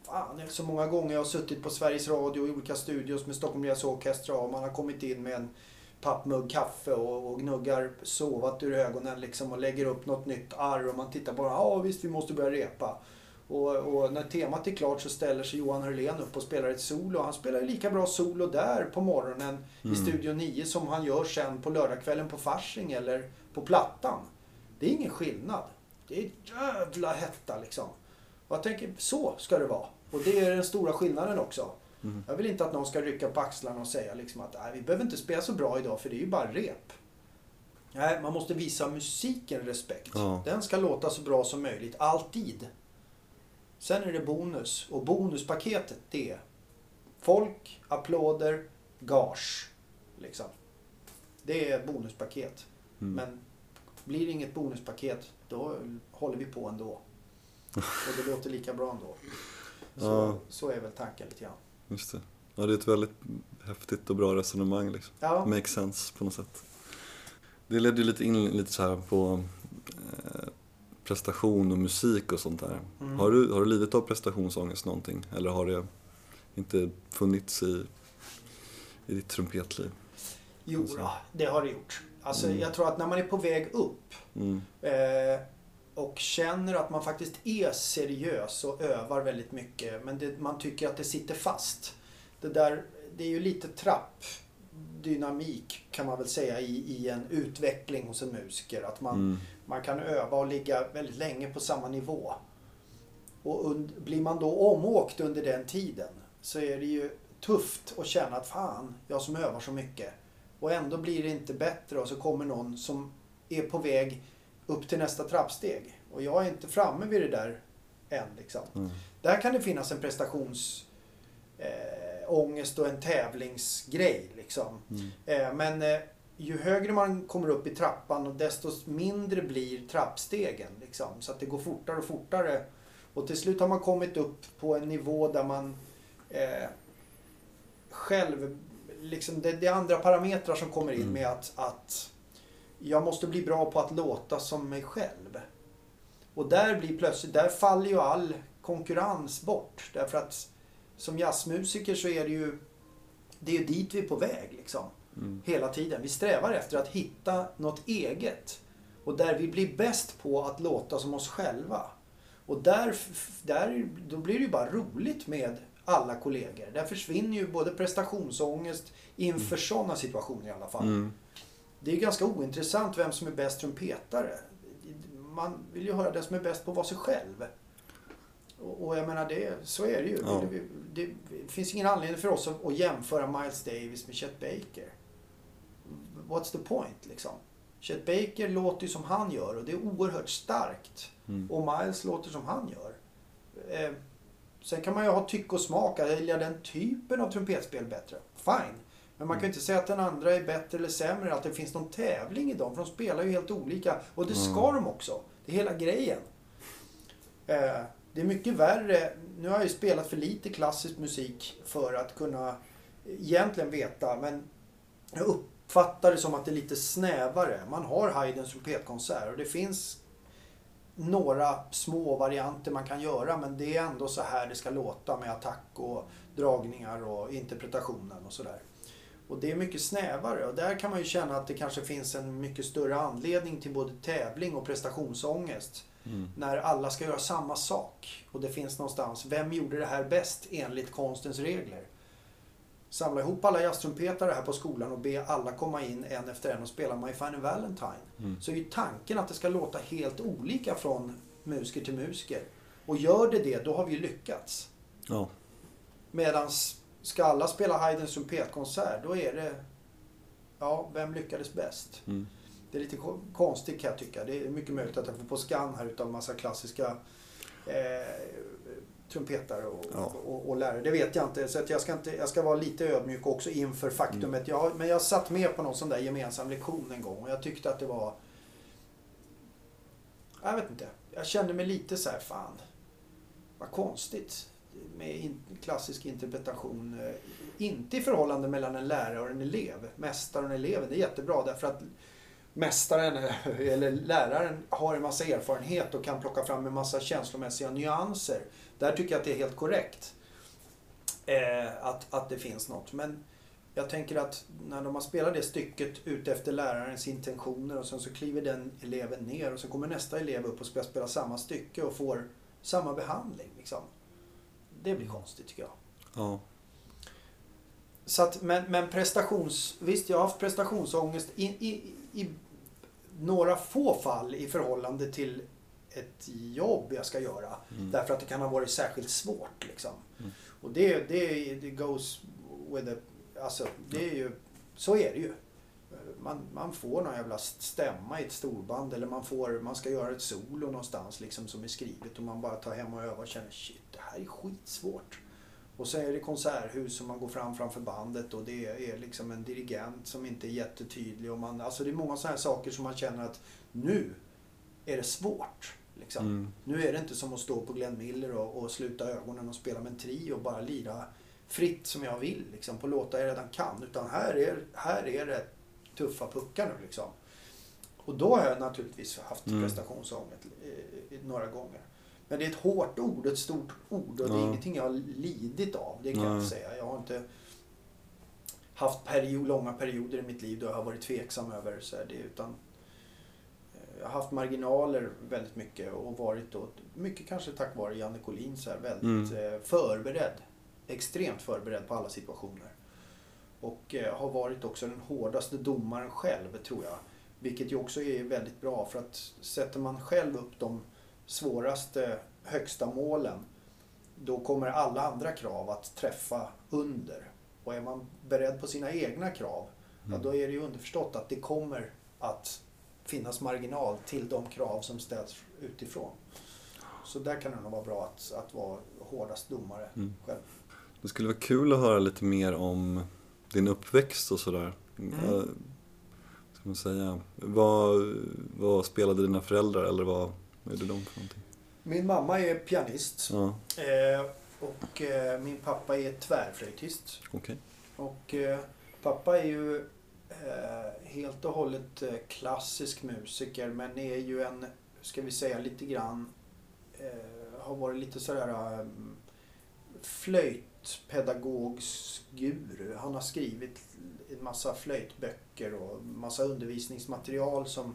Fan, så många gånger jag har suttit på Sveriges Radio i olika studios med Stockholm Jazz Orchestra och man har kommit in med en pappmugg kaffe och, och gnuggar sovat ur ögonen liksom och lägger upp något nytt arr och man tittar det. Ja visst, vi måste börja repa. Och, och när temat är klart så ställer sig Johan Hörlén upp och spelar ett solo. Han spelar ju lika bra solo där på morgonen i Mm. Studio 9 som han gör sen på lördagskvällen på Fasching eller på Plattan. Det är ingen skillnad. Det är jävla hetta liksom. Och jag tänker, så ska det vara. Och det är den stora skillnaden också. Mm. Jag vill inte att någon ska rycka på axlarna och säga liksom att vi behöver inte spela så bra idag för det är ju bara rep. Nej, man måste visa musiken respekt. Ja. Den ska låta så bra som möjligt, alltid. Sen är det bonus. Och bonuspaketet det är folk, applåder, gage. Liksom. Det är bonuspaket. Mm. Men blir det inget bonuspaket, då håller vi på ändå. Och det låter lika bra ändå. Så, Ja. så är väl tanken lite grann. Just det. Ja, det är ett väldigt häftigt och bra resonemang liksom. Ja, Makes sense på något sätt. Det ledde ju lite in lite så här på eh, prestation och musik och sånt där. Mm. Har, du, har du lidit av prestationsångest någonting? Eller har det inte funnits i, i ditt trumpetliv? jo det har det gjort. Alltså, Mm. Jag tror att när man är på väg upp Mm. eh, och känner att man faktiskt är seriös och övar väldigt mycket men det, man tycker att det sitter fast. Det där, det är ju lite trappdynamik kan man väl säga i, i en utveckling hos en musiker. Att man, Mm. Man kan öva och ligga väldigt länge på samma nivå. Och und- blir man då omåkt under den tiden så är det ju tufft att känna att fan, jag som övar så mycket. Och ändå blir det inte bättre och så kommer någon som är på väg upp till nästa trappsteg. Och jag är inte framme vid det där än liksom. Mm. Där kan det finnas en prestationsångest eh, ångest och en tävlingsgrej liksom. Mm. Eh, men eh, ju högre man kommer upp i trappan och desto mindre blir trappstegen. Liksom, så att det går fortare och fortare. Och till slut har man kommit upp på en nivå där man eh, själv, liksom det, det är andra parametrar som kommer in Mm. med att, att jag måste bli bra på att låta som mig själv. Och där blir plötsligt, där faller ju all konkurrens bort. Därför att som jazzmusiker så är det ju, det är ju dit vi är på väg liksom Mm. hela tiden. Vi strävar efter att hitta något eget. Och där vi blir bäst på att låta som oss själva. Och där, där, då blir det ju bara roligt med alla kollegor. Där försvinner ju både prestationsångest inför sådana situationer i alla fall. Mm. Det är ju ganska ointressant vem som är bäst trumpetare. Man vill ju höra den som är bäst på att vara sig själv. Och, och jag menar, det, så är det ju. Ja. Det, det, det finns ingen anledning för oss att, att jämföra Miles Davis med Chet Baker. What's the point liksom? Chet Baker låter ju som han gör och det är oerhört starkt. Mm. Och Miles låter som han gör. Eh, Sen kan man ju ha tycke och smak. Jag gillar den typen av trumpetspel bättre. Fine. Men man kan ju inte säga att den andra är bättre eller sämre. Att det finns någon tävling i dem. För de spelar ju helt olika. Och det ska de också. Det är hela grejen. Eh, det är mycket värre. Nu har jag ju spelat för lite klassisk musik för att kunna egentligen veta. Men jag uppfattar det som att det är lite snävare. Man har Haydns trumpetkonsert och det finns några små varianter man kan göra men det är ändå så här det ska låta med attack och dragningar och interpretationen och sådär. Och det är mycket snävare och där kan man ju känna att det kanske finns en mycket större anledning till både tävling och prestationsångest. Mm. När alla ska göra samma sak och det finns någonstans, vem gjorde det här bäst enligt konstens regler? Samla ihop alla jazztrumpetare här på skolan och be alla komma in en efter en och spela My Final Valentine. Mm. Så är ju tanken att det ska låta helt olika från musiker till musiker. Och gör det det, då har vi ju lyckats. Ja. Medans ska alla spela Haydns trumpetkonsert, då är det... Ja, vem lyckades bäst? Mm. Det är lite konstigt kan jag tycka. Det är mycket möjligt att jag får på skan här utav massa klassiska eh, trumpetare och, ja. och, och, lärare. Det vet jag inte. Så att jag, ska inte jag ska vara lite ödmjuk också inför faktumet. Mm. Jag, men jag satt med på någon sån där gemensam lektion en gång och jag tyckte att det var... Jag vet inte. Jag kände mig lite så här, fan. Vad konstigt med in, klassisk interpretation. Eh, inte i förhållande mellan en lärare och en elev. Mästaren och eleven, det är jättebra därför att mästaren eller läraren har en massa erfarenhet och kan plocka fram en massa känslomässiga nyanser. Där tycker jag att det är helt korrekt. Eh, att, att det finns något. Men jag tänker att när de har spelat det stycket ute efter lärarens intentioner och sen så kliver den eleven ner och så kommer nästa elev upp och ska spela samma stycke och får samma behandling. Liksom. Det blir konstigt tycker jag. Ja. Så att, men, men prestations... Visst, jag har haft prestationsångest i, i, i några få fall i förhållande till ett jobb jag ska göra. Mm. Därför att det kan ha varit särskilt svårt. Liksom. Mm. Och det, det, det goes with the... Alltså, det är ju... Så är det ju. Man, man får någon jävla stämma i ett storband eller man, får, man ska göra ett solo någonstans liksom, som är skrivet och man bara tar hem och övar och känner shit, det här är skitsvårt. Och så är det konserthus och man går fram framför bandet och det är liksom en dirigent som inte är jättetydlig. Och man, alltså det är många sådana här saker som man känner att nu är det svårt. Liksom. Mm. Nu är det inte som att stå på Glenn Miller och, och sluta ögonen och spela med en trio och bara lira fritt som jag vill liksom, på låtar jag redan kan. Utan här är, här är det tuffa puckar nu liksom. Och då har jag naturligtvis haft mm. prestationsångest några gånger. Men det är ett hårt ord, ett stort ord och det är ja. ingenting jag har lidit av. Det kan Nej. jag inte säga. Jag har inte haft period, långa perioder i mitt liv då jag har varit tveksam över så det. Utan eh, haft marginaler väldigt mycket och varit då, mycket kanske tack vare Janne Collin, så här, väldigt mm. Eh, förberedd. Extremt förberedd på alla situationer. Och eh, har varit också den hårdaste domaren själv, tror jag. Vilket ju också är väldigt bra för att sätter man själv upp de svåraste högsta målen då kommer alla andra krav att träffa under. Och är man beredd på sina egna krav, mm. ja, då är det ju underförstått att det kommer att finnas marginal till de krav som ställs utifrån. Så där kan det nog vara bra att, att vara hårdast domare mm. själv. Det skulle vara kul att höra lite mer om din uppväxt och sådär. Mm. ska man säga? Vad, vad spelade dina föräldrar eller vad, det de för någonting? Min mamma är pianist. Ja. Eh, och eh, min pappa är tvärflöjtist. Okay. Och eh, pappa är ju helt och hållet eh, klassisk musiker men är ju en, ska vi säga lite grann, eh, har varit lite sådär um, flöjtpedagogsguru. Han har skrivit en massa flöjtböcker och massa undervisningsmaterial som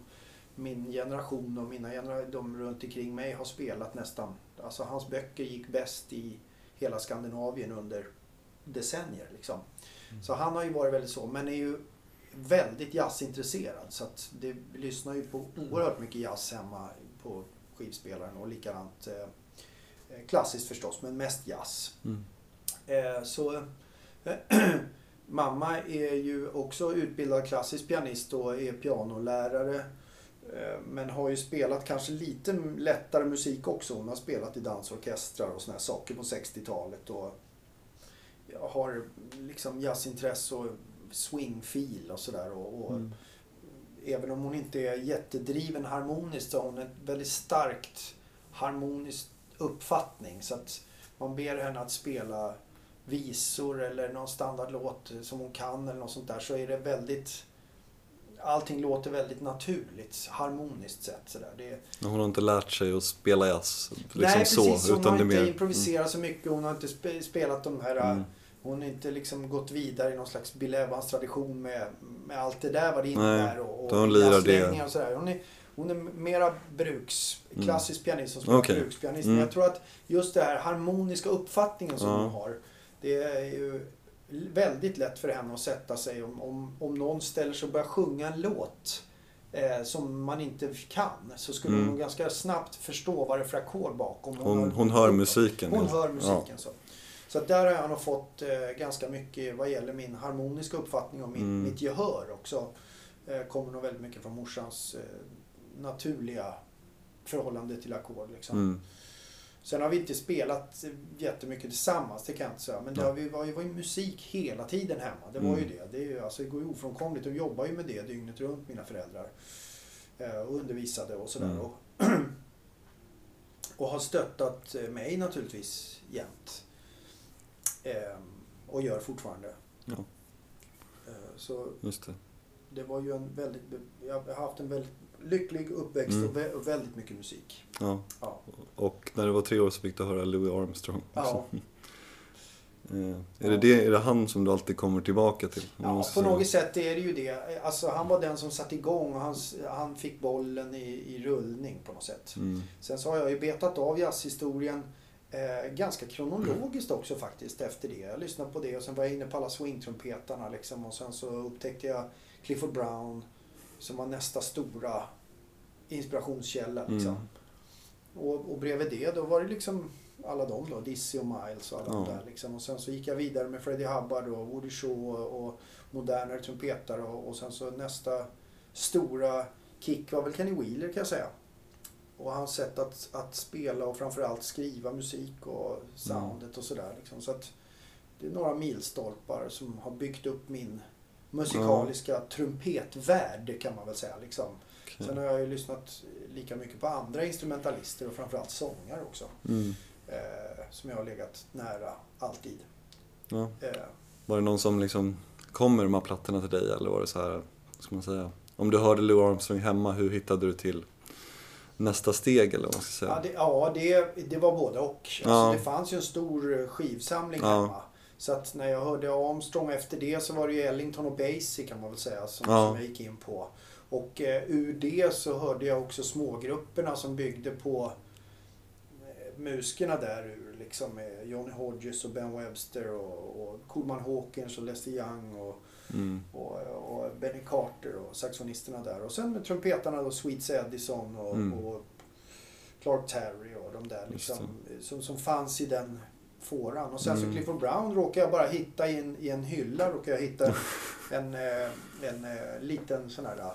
min generation och mina genera de runt omkring mig har spelat nästan. Alltså hans böcker gick bäst i hela Skandinavien under decennier. Liksom. Mm. Så han har ju varit väldigt så, men är ju väldigt jazzintresserad. Så att det lyssnar ju på oerhört mycket jazz hemma på skivspelaren och likadant eh, klassiskt förstås, men mest jazz. Mm. Eh, så Mamma är ju också utbildad klassisk pianist och är pianolärare Eh, men har ju spelat kanske lite lättare musik också. Hon har spelat i dansorkestrar och såna här saker på 60-talet. Och har liksom jazzintresse och swingfil och sådär. Och, och mm. Även om hon inte är jättedriven harmoniskt så har hon ett väldigt starkt harmoniskt uppfattning. Så att man ber henne att spela visor eller någon standardlåt som hon kan eller något sånt där så är det väldigt allting låter väldigt naturligt, harmoniskt sett. Sådär. Det... Hon har inte lärt sig att spela jazz liksom Nej, så. precis. Hon utan har det inte mer... improviserat mm. så mycket. Hon har inte spelat de här... Mm. Hon har inte liksom gått vidare i någon slags Bill Evans-tradition med, med allt det där vad det innebär. Och, och hon lirar det. Och sådär. Hon, är, hon är mera bruks, mm. klassisk mm. pianist som spelar okay. brukspianist. Mm. Men jag tror att just den här harmoniska uppfattningen som ja. hon har. Det är ju väldigt lätt för henne att sätta sig om, om, om någon ställer sig och börjar sjunga en låt eh, som man inte kan så skulle mm. hon ganska snabbt förstå vad det är för ackord bakom. Hon, hon, hon hör musiken. Hon hör musiken. Så. Så där har jag nog fått eh, ganska mycket vad gäller min harmoniska uppfattning och min, mm. mitt gehör också. Eh, kommer nog väldigt mycket från morsans eh, naturliga förhållande till ackord. Liksom. Mm. Sen har vi inte spelat jättemycket tillsammans, det kan jag inte säga. Men det, har, vi var, det var ju musik hela tiden hemma. Det var ju mm. det. Det, är ju, alltså, det går ju ofrånkomligt. De jobbar ju med det dygnet runt, mina föräldrar. Och undervisade och sådär. Mm. Och, och har stöttat mig naturligtvis jämt. Eh, och gör fortfarande. Ja. Eh, så Just det. det var ju en väldigt... Jag har haft en väldigt lycklig uppväxt mm. och väldigt mycket musik. Ja. ja. Och när du var tre år så fick du höra Louis Armstrong också. Ja. Eh, är, det det, är det han som du alltid kommer tillbaka till? Ja, på något sätt är det ju det. Alltså, han var den som satte igång och han, han fick bollen i, i rullning på något sätt. Mm. Sen så har jag ju betat av jazzhistorien eh, ganska kronologiskt också faktiskt efter det. Jag lyssnade på det och sen var jag inne på alla swingtrumpetarna liksom och sen så upptäckte jag Clifford Brown som var nästa stora inspirationskälla. Liksom. Mm. Och, och bredvid det då var det liksom alla de då, Dizzy och Miles och alla ja. de där. Liksom. Och sen så gick jag vidare med Freddie Hubbard och Woody Shaw och, modernare trumpetare och, och sen så nästa stora kick var väl Kenny Wheeler kan jag säga. Och hans sätt att, att spela och framförallt skriva musik och soundet mm. och sådär. Liksom. Så att det är några milstolpar som har byggt upp min musikaliska ja. trumpetvärld kan man väl säga. Liksom. Okay. Sen har jag ju lyssnat lika mycket på andra instrumentalister och framförallt sångare också. Mm. Eh, som jag har legat nära alltid. Ja. Eh. Var det någon som liksom kom med de här plattorna till dig eller var det så här, ska man säga, om du hörde Lou Armstrong hemma, hur hittade du till nästa steg eller vad man ska säga? Ja, det, ja, det, det var både och. Alltså, ja. Det fanns ju en stor skivsamling ja. hemma. Så att när jag hörde Armstrong efter det så var det ju Ellington och Basie kan man väl säga som, ja. som jag gick in på. Och eh, ur det så hörde jag också smågrupperna som byggde på eh, musikerna där ur. Liksom med Johnny Hodges och Ben Webster och, och Coleman Hawkins och Lester Young och, mm. och, och, Benny Carter och saxofonisterna där. Och sen med trumpetarna då Sweets Edison och, mm. och Clark Terry och de där liksom, som, som fanns i den fåran. Och sen mm. så Clifford Brown råkade jag bara hitta i en, i en hylla. Råkade jag hitta en, en, en, en liten sån här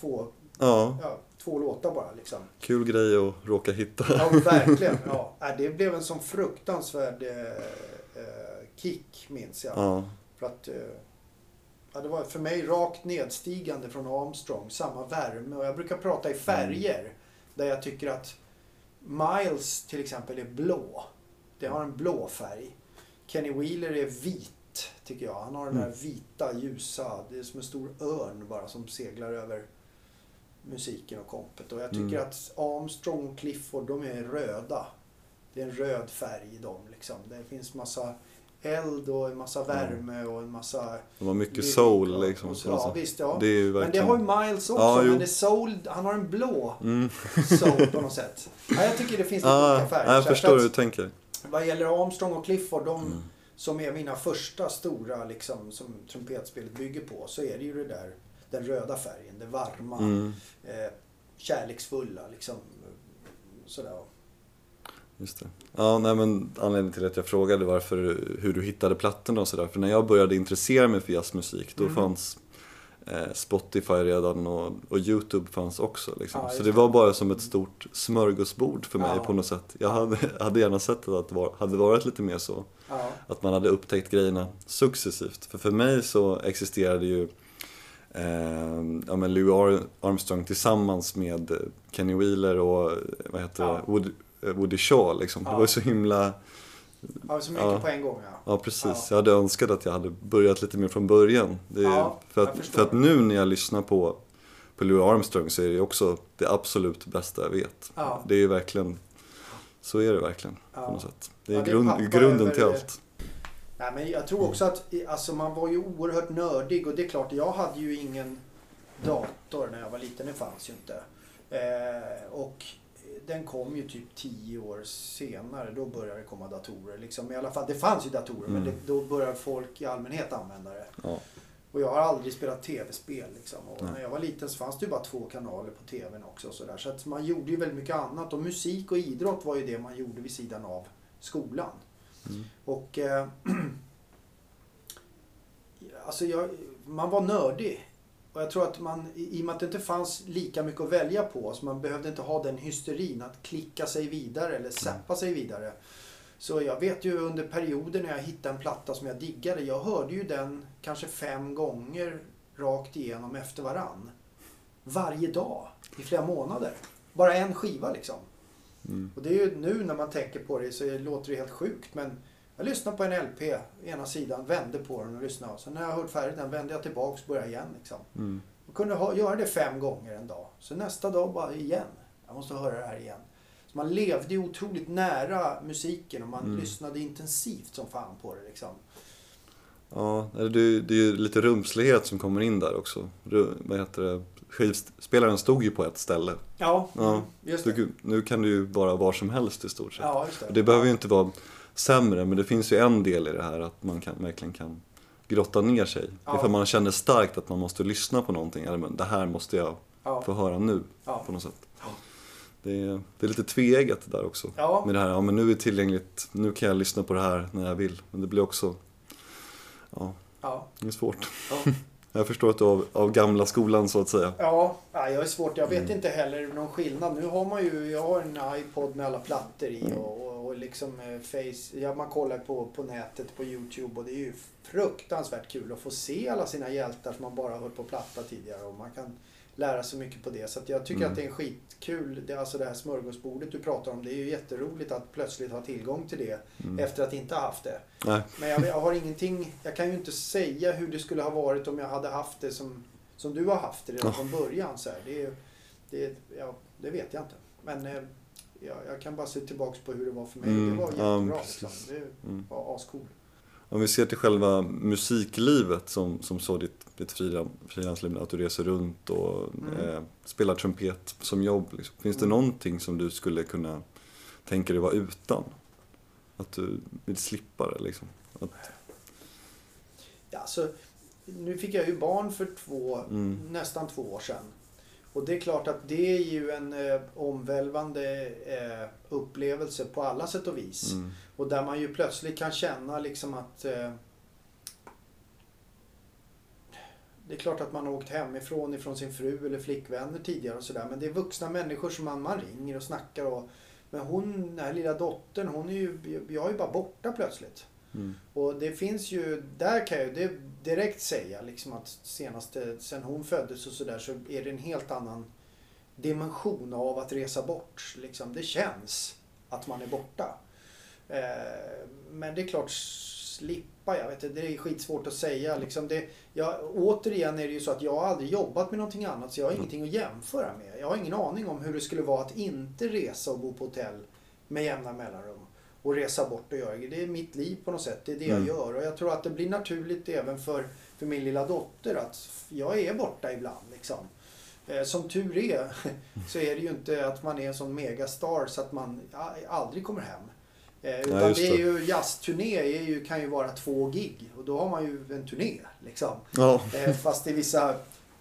två, ja. ja. två låtar bara. Liksom. Kul grej att råka hitta. Ja, verkligen. Ja. Det blev en sån fruktansvärd eh, eh, kick, minns jag. Ja. För att, eh, ja, det var för mig rakt nedstigande från Armstrong, samma värme. Och jag brukar prata i färger. Mm. Där jag tycker att Miles till exempel är blå. Det har en blå färg. Kenny Wheeler är vit tycker jag. Han har den där mm. vita, ljusa, det är som en stor örn bara som seglar över musiken och kompet. Och jag tycker mm. att Armstrong och Clifford, de är röda. Det är en röd färg i dem liksom. Det finns massa eld och en massa mm. värme och en massa... De har mycket soul liksom. Så, ja, visst ja. Det verkligen... Men det har ju Miles också. Ja, men det soul, han har en blå mm. soul på något sätt. Ja, jag tycker det finns lite ah, olika färger. Jag förstår hur du tänker. Vad gäller Armstrong och Clifford, de, mm som är mina första stora liksom, som trumpetspelet bygger på, så är det ju det där, den röda färgen, det varma, mm. eh, kärleksfulla liksom. Sådär. Just det. Ja, nej, men anledningen till att jag frågade varför, hur du hittade plattorna och sådär. För när jag började intressera mig för jazzmusik då mm. fanns eh, Spotify redan och, och Youtube fanns också. Liksom. Ja, så det var bara som ett stort smörgåsbord för mig Ja. på något sätt. Jag hade, hade gärna sett att det var, hade varit lite mer så. Ja, Att man hade upptäckt grejerna successivt. För för mig så existerade ju eh, ja, men Louis Ar- Armstrong tillsammans med Kenny Wheeler och vad heter Ja. det? Woody, eh, Woody Shaw liksom. Det Ja. var ju så himla ja så mycket Ja. på en gång ja. Ja precis, Ja. jag hade önskat att jag hade börjat lite mer från början. Det är, Ja, för, att, för att nu när jag lyssnar på, på Louis Armstrong så är det också det absolut bästa jag vet. Ja. Det är ju verkligen, så är det verkligen på något sätt. Det är, det är grund, pappa grunden till allt. Nej, men jag tror också att alltså, man var ju oerhört nördig och det är klart, jag hade ju ingen dator när jag var liten, det fanns ju inte. Eh, och den kom ju typ tio år senare, då började det komma datorer. Liksom. I alla fall, det fanns ju datorer men Mm. det, då började folk i allmänhet använda det. Ja. Och jag har aldrig spelat tv-spel. Liksom. Och Nej. när jag var liten så fanns det ju bara två kanaler på tvn också. Och så där. så att man gjorde ju väldigt mycket annat. Och musik och idrott var ju det man gjorde vid sidan av skolan. Mm. Och eh, alltså jag, man var nördig. Och jag tror att man, i och med att det inte fanns lika mycket att välja på, så man behövde inte ha den hysterin att klicka sig vidare eller zappa sig vidare. Så jag vet ju under perioder när jag hittade en platta som jag diggade, jag hörde ju den kanske fem gånger rakt igenom efter varann. Varje dag i flera månader. Bara en skiva liksom. Mm. Och det är ju nu när man tänker på det så låter det helt sjukt men jag lyssnade på en LP, ena sidan, vände på den och lyssnade. Sen när jag hört färdigt den vände jag tillbaks och började igen. Liksom. Mm. Jag kunde ha, göra det fem gånger en dag. Så nästa dag bara igen. Jag måste höra det här igen. Så man levde ju otroligt nära musiken och man Mm. lyssnade intensivt som fan på det. Liksom. Ja, det, det är ju lite rumslighet som kommer in där också. Vad heter det? Skivspelaren stod ju på ett ställe. Ja, Ja, just det. Nu kan du ju vara var som helst i stort sett. Ja, just det. Det behöver ju inte vara sämre, men det finns ju en del i det här att man kan, verkligen kan grotta ner sig. Ja. Ifall man känner starkt att man måste lyssna på någonting. Eller men det här måste jag ja. få höra nu Ja. på något sätt. Ja. Det är, det är lite tveeggat där också. Med det här, ja men nu är tillgängligt, nu kan jag lyssna på det här när jag vill. Men det blir också, ja, det är svårt. Ja. Jag förstår att du av, av gamla skolan så att säga. Ja, ja, jag är svårt. Jag vet Mm. inte heller någon skillnad. Nu har man ju, jag har en iPod med alla plattor i och, och, och liksom eh, Face, ja, man kollar på, på nätet på Youtube och det är ju fruktansvärt kul att få se alla sina hjältar som man bara har hört på platta tidigare och man kan lära sig mycket på det. Så jag tycker Mm. att det är en skitkul, det, alltså det här smörgåsbordet du pratar om, det är ju jätteroligt att plötsligt ha tillgång till det Mm. efter att inte ha haft det. Nej, Men jag, jag har ingenting, jag kan ju inte säga hur det skulle ha varit om jag hade haft det som, som du har haft det redan Ja. från början. Så här. Det, det, ja, det vet jag inte. Men eh, ja, jag kan bara se tillbaks på hur det var för mig. Mm, det var ja, jättebra. liksom. Det mm. var ascool. Om vi ser till själva musiklivet som, som så ditt, ditt frilan- frilansliv, att du reser runt och Mm. eh, spelar trumpet som jobb. Liksom. Finns det Mm. någonting som du skulle kunna tänka dig vara utan? Att du vill slippa det liksom? Att, Ja, så, nu fick jag ju barn för två, Mm. nästan två år sedan. Och det är klart att det är ju en eh, omvälvande eh, upplevelse på alla sätt och vis. mm, Och där man ju plötsligt kan känna liksom att eh, Det är klart att man har åkt hemifrån ifrån sin fru eller flickvänner tidigare och sådär. Men det är vuxna människor som man, man ringer och snackar och Men hon, den här lilla dottern, hon är ju, jag är ju bara borta plötsligt. Mm, Och det finns ju, där kan jag ju direkt säga liksom att senaste, sen hon föddes och sådär så är det en helt annan dimension av att resa bort. Liksom. Det känns att man är borta. Eh, men det är klart, slippa, jag vet inte, det är skitsvårt att säga. Liksom det, jag, återigen är det ju så att jag har aldrig jobbat med någonting annat så jag har ingenting att jämföra med. Jag har ingen aning om hur det skulle vara att inte resa och bo på hotell med jämna mellanrum och resa bort och göra det. Är mitt liv på något sätt. Det är det Mm. jag gör. Och jag tror att det blir naturligt även för, för min lilla dotter att jag är borta ibland. Liksom. Eh, Som tur är så är det ju inte att man är en sån megastar så att man aldrig kommer hem. Eh, Utan just det är ju, jazzturné är ju, kan ju vara två gig och då har man ju en turné. Liksom. ja, Eh, Fast i vissa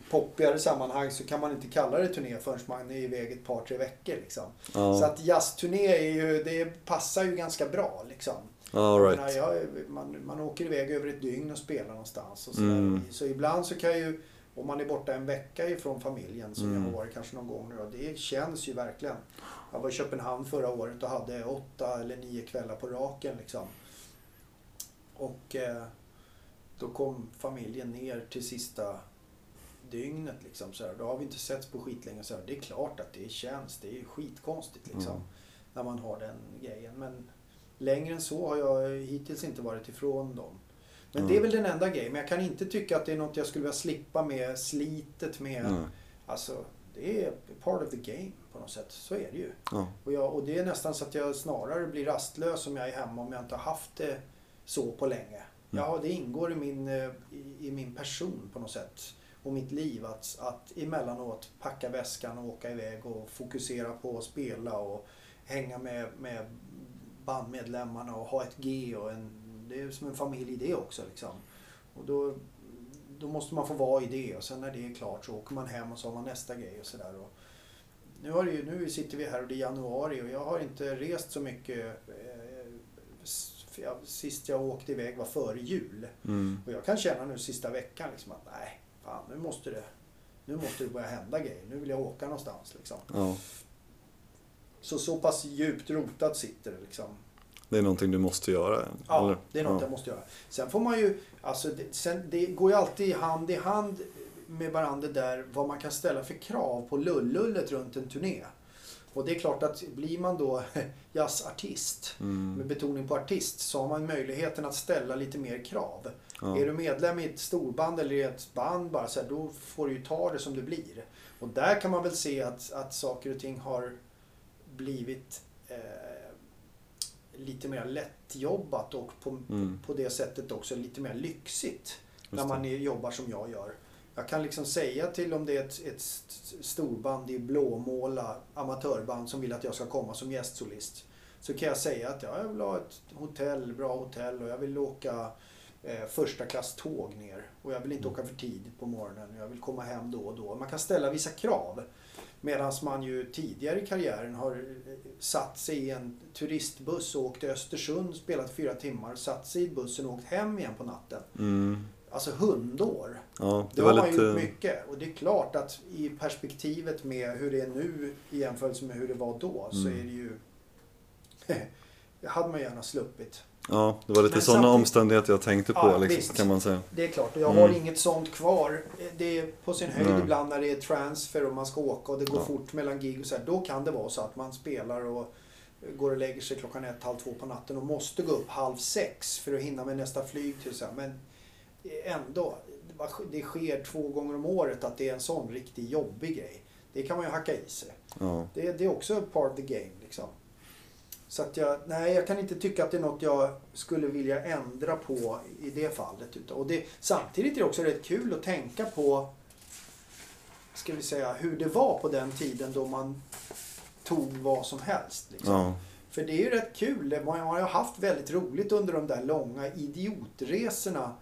poppigare sammanhang så kan man inte kalla det turné förrän man är iväg ett par, tre veckor. Liksom. ja, Så att jazzturné är ju, det passar ju ganska bra. Liksom. all right. jag, man, man åker iväg över ett dygn och spelar någonstans. Och så, Mm. så ibland så kan ju Om man är borta en vecka ifrån familjen som Mm. jag har varit kanske någon gång nu då, Det känns ju verkligen. Jag var i Köpenhamn förra året och hade åtta eller nio kvällar på raken liksom. Och eh, då kom familjen ner till sista dygnet liksom. Så här. Då har vi inte setts på skitlänge. Så här. Det är klart att det känns. Det är skitkonstigt liksom. Mm. När man har den grejen. Men längre än så har jag hittills inte varit ifrån dem. Men Mm. det är väl den enda grejen. Men jag kan inte tycka att det är något jag skulle vilja slippa med slitet med. Nej. Alltså, det är part of the game på något sätt. Så är det ju. Ja. Och, jag, och det är nästan så att jag snarare blir rastlös om jag är hemma om jag inte har haft det så på länge. Ja, det ingår i min, eh, i, i min person på något sätt. Och mitt liv att, att emellanåt packa väskan och åka iväg och fokusera på att spela och hänga med, med bandmedlemmarna och ha ett G och en, det är som en familj det också liksom. Och då, då måste man få vara i det och sen när det är klart så åker man hem och så har man nästa grej och sådär. Nu, har det ju, nu sitter vi här och det är januari och jag har inte rest så mycket. Eh, sist jag åkte iväg var före jul. Mm. Och jag kan känna nu sista veckan liksom att nej, fan nu måste det, nu måste det börja hända grejer. Nu vill jag åka någonstans liksom. ja. Så så pass djupt rotat sitter det liksom. Det är någonting du måste göra? Ja, eller? det är något ja. jag måste göra. Sen får man ju, alltså det, sen, det går ju alltid hand i hand med varandra där vad man kan ställa för krav på lullullet runt en turné. Och det är klart att blir man då jazzartist Mm. med betoning på artist så har man möjligheten att ställa lite mer krav. Ja. Är du medlem i ett storband eller i ett band bara så här, då får du ju ta det som det blir. Och där kan man väl se att, att saker och ting har blivit eh, lite mer lättjobbat och på, Mm. på det sättet också lite mer lyxigt. när Just man det. är, jobbar som jag gör. Jag kan liksom säga till om det är ett, ett st- storband i blåmåla amatörband som vill att jag ska komma som gästsolist. Så kan jag säga att ja, jag vill ha ett hotell, bra hotell och jag vill åka eh, första klass tåg ner. Och jag vill inte Mm. åka för tidigt på morgonen. Jag vill komma hem då och då. Man kan ställa vissa krav. Medan man ju tidigare i karriären har eh, satt sig i en turistbuss och åkt till Östersund, spelat fyra timmar, satt sig i bussen och åkt hem igen på natten. Mm. Alltså hundår. Ja, det Det var har man lite... gjort mycket. Och det är klart att i perspektivet med hur det är nu i jämförelse med hur det var då så Mm. är det ju... det hade man gärna sluppit. Ja, det var lite Men sådana samtidigt- omständigheter jag tänkte på Ja, liksom, visst. kan man säga. Det är klart. Och jag Mm. har inget sånt kvar. Det är på sin höjd Nej. ibland när det är transfer och man ska åka och det går Ja. fort mellan gig och så här. Då kan det vara så att man spelar och går och lägger sig klockan ett, halv två på natten och måste gå upp halv sex för att hinna med nästa flyg till så här. Men ändå, det sker två gånger om året att det är en sån riktigt jobbig grej. Det kan man ju hacka i sig. Ja. Det, det är också part of the game liksom. Så att jag, nej jag kan inte tycka att det är något jag skulle vilja ändra på i det fallet. Och det, samtidigt är det också rätt kul att tänka på, ska vi säga, hur det var på den tiden då man tog vad som helst. Liksom. Ja. För det är ju rätt kul. Man har ju haft väldigt roligt under de där långa idiotresorna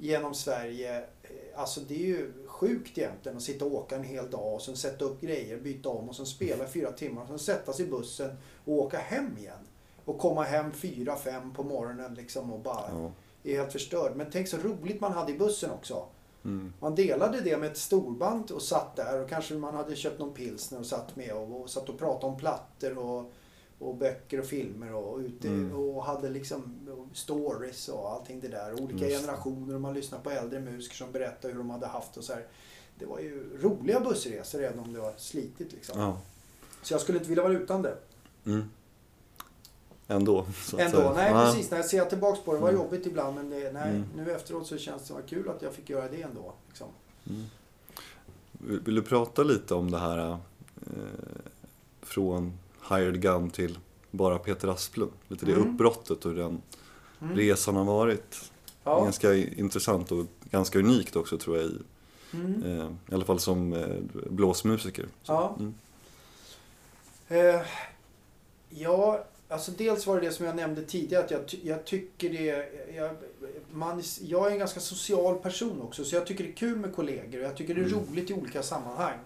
genom Sverige. Eh, Alltså det är ju sjukt egentligen att sitta och åka en hel dag och sen sätta upp grejer, byta om och sen spela fyra timmar och sen sätta sig i bussen och åka hem igen. Och komma hem fyra, fem på morgonen liksom och bara Ja. är helt förstörd. Men tänk så roligt man hade i bussen också. Mm. Man delade det med ett storband och satt där och kanske man hade köpt någon pilsner och satt med och, och satt och pratade om plattor och, och böcker och filmer och, ute, Mm. och hade liksom stories och allting det där. Olika Just generationer och man lyssnade på äldre musiker som berättade hur de hade haft och så här. Det var ju roliga bussresor även om det var slitigt liksom. ja. Så jag skulle inte vilja vara utan det. Mm. Ändå. Så Ändå. säga. Nej Ja. precis, när jag ser tillbaks på det. Det var Mm. jobbigt ibland men det, nej, Mm. nu efteråt så känns det som kul att jag fick göra det ändå. Liksom. Mm. Vill du prata lite om det här eh, från Hired Gun till bara Peter Asplund? Lite det Mm. uppbrottet och den Mm. resan har varit. Ja. Ganska intressant och ganska unikt också tror jag i, Mm. eh, i alla fall som eh, blåsmusiker. Så, Ja. Mm. Eh, ja, alltså dels var det det som jag nämnde tidigare att jag, ty- jag tycker det... Jag, man, jag är en ganska social person också så jag tycker det är kul med kollegor och jag tycker det är Mm. roligt i olika sammanhang.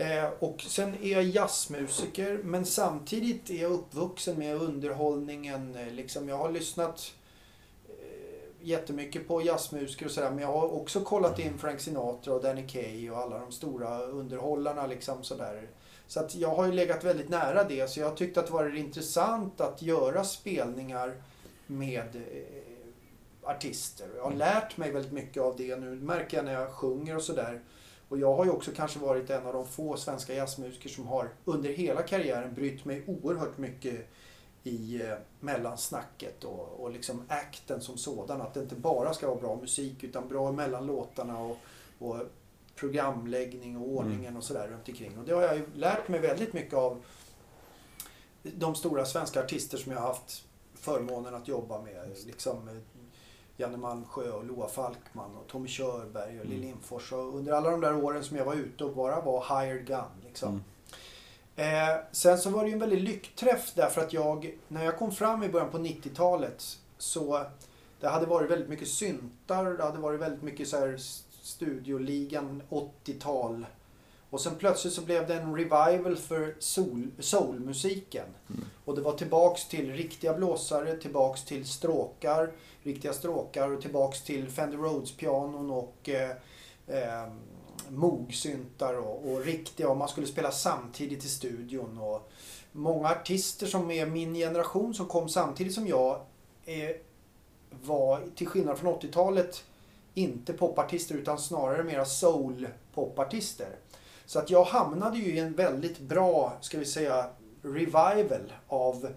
Eh, och sen är jag jazzmusiker men samtidigt är jag uppvuxen med underhållningen. eh, Liksom, jag har lyssnat eh, jättemycket på jazzmusiker och sådär men jag har också kollat in Frank Sinatra och Danny Kaye och alla de stora underhållarna liksom sådär. Så att jag har ju legat väldigt nära det så jag har tyckt att det varit intressant att göra spelningar med eh, artister. Jag har lärt mig väldigt mycket av det nu. Märker jag när jag sjunger och sådär. Och jag har ju också kanske varit en av de få svenska jazzmusiker som har under hela karriären brytt mig oerhört mycket i eh, mellansnacket och, och liksom akten som sådan. Att det inte bara ska vara bra musik utan bra mellan låtarna och, och programläggning och ordningen mm. och sådär runt omkring. Och det har jag ju lärt mig väldigt mycket av de stora svenska artister som jag har haft förmånen att jobba med. Liksom eh, Janne Malmsjö och Loa Falkman och Tommy Körberg och Lill mm. Lindfors. Och under alla de där åren som jag var ute och bara var hired gun. Liksom. Mm. Eh, sen så var det ju en väldigt lyckträff därför att jag, när jag kom fram i början på 90-talet så det hade varit väldigt mycket syntar, det hade varit väldigt mycket så här studioligan 80-tal. Och sen plötsligt så blev det en revival för soul, soulmusiken. Mm. Och det var tillbaks till riktiga blåsare, tillbaks till stråkar, riktiga stråkar och tillbaks till Fender Rhodes-pianon och eh, eh, Moog-syntar och, och riktiga och man skulle spela samtidigt i studion. Och många artister som är min generation som kom samtidigt som jag eh, var, till skillnad från 80-talet, inte popartister utan snarare mera soul-popartister. Så att jag hamnade ju i en väldigt bra, ska vi säga, revival av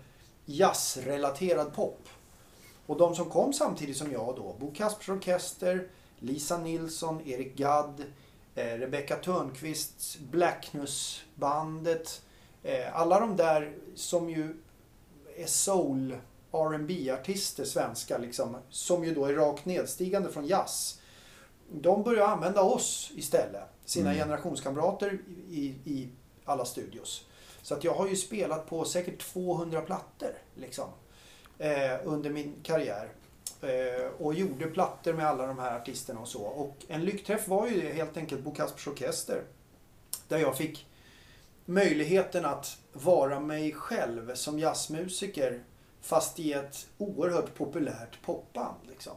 jazzrelaterad pop. Och de som kom samtidigt som jag då, Bo Kaspers Orkester, Lisa Nilsson, Erik Gadd, eh, Rebecca Törnqvists Blackness-bandet. Eh, alla de där som ju är soul rb artister svenska liksom, som ju då är rakt nedstigande från jazz. De börjar använda oss istället, sina mm. generationskamrater i, i alla studios. Så att jag har ju spelat på säkert 200 plattor liksom, eh, under min karriär. Eh, och gjorde plattor med alla de här artisterna och så. Och en lyckträff var ju helt enkelt Bo Kaspers Orkester. Där jag fick möjligheten att vara mig själv som jazzmusiker fast i ett oerhört populärt popband. Liksom.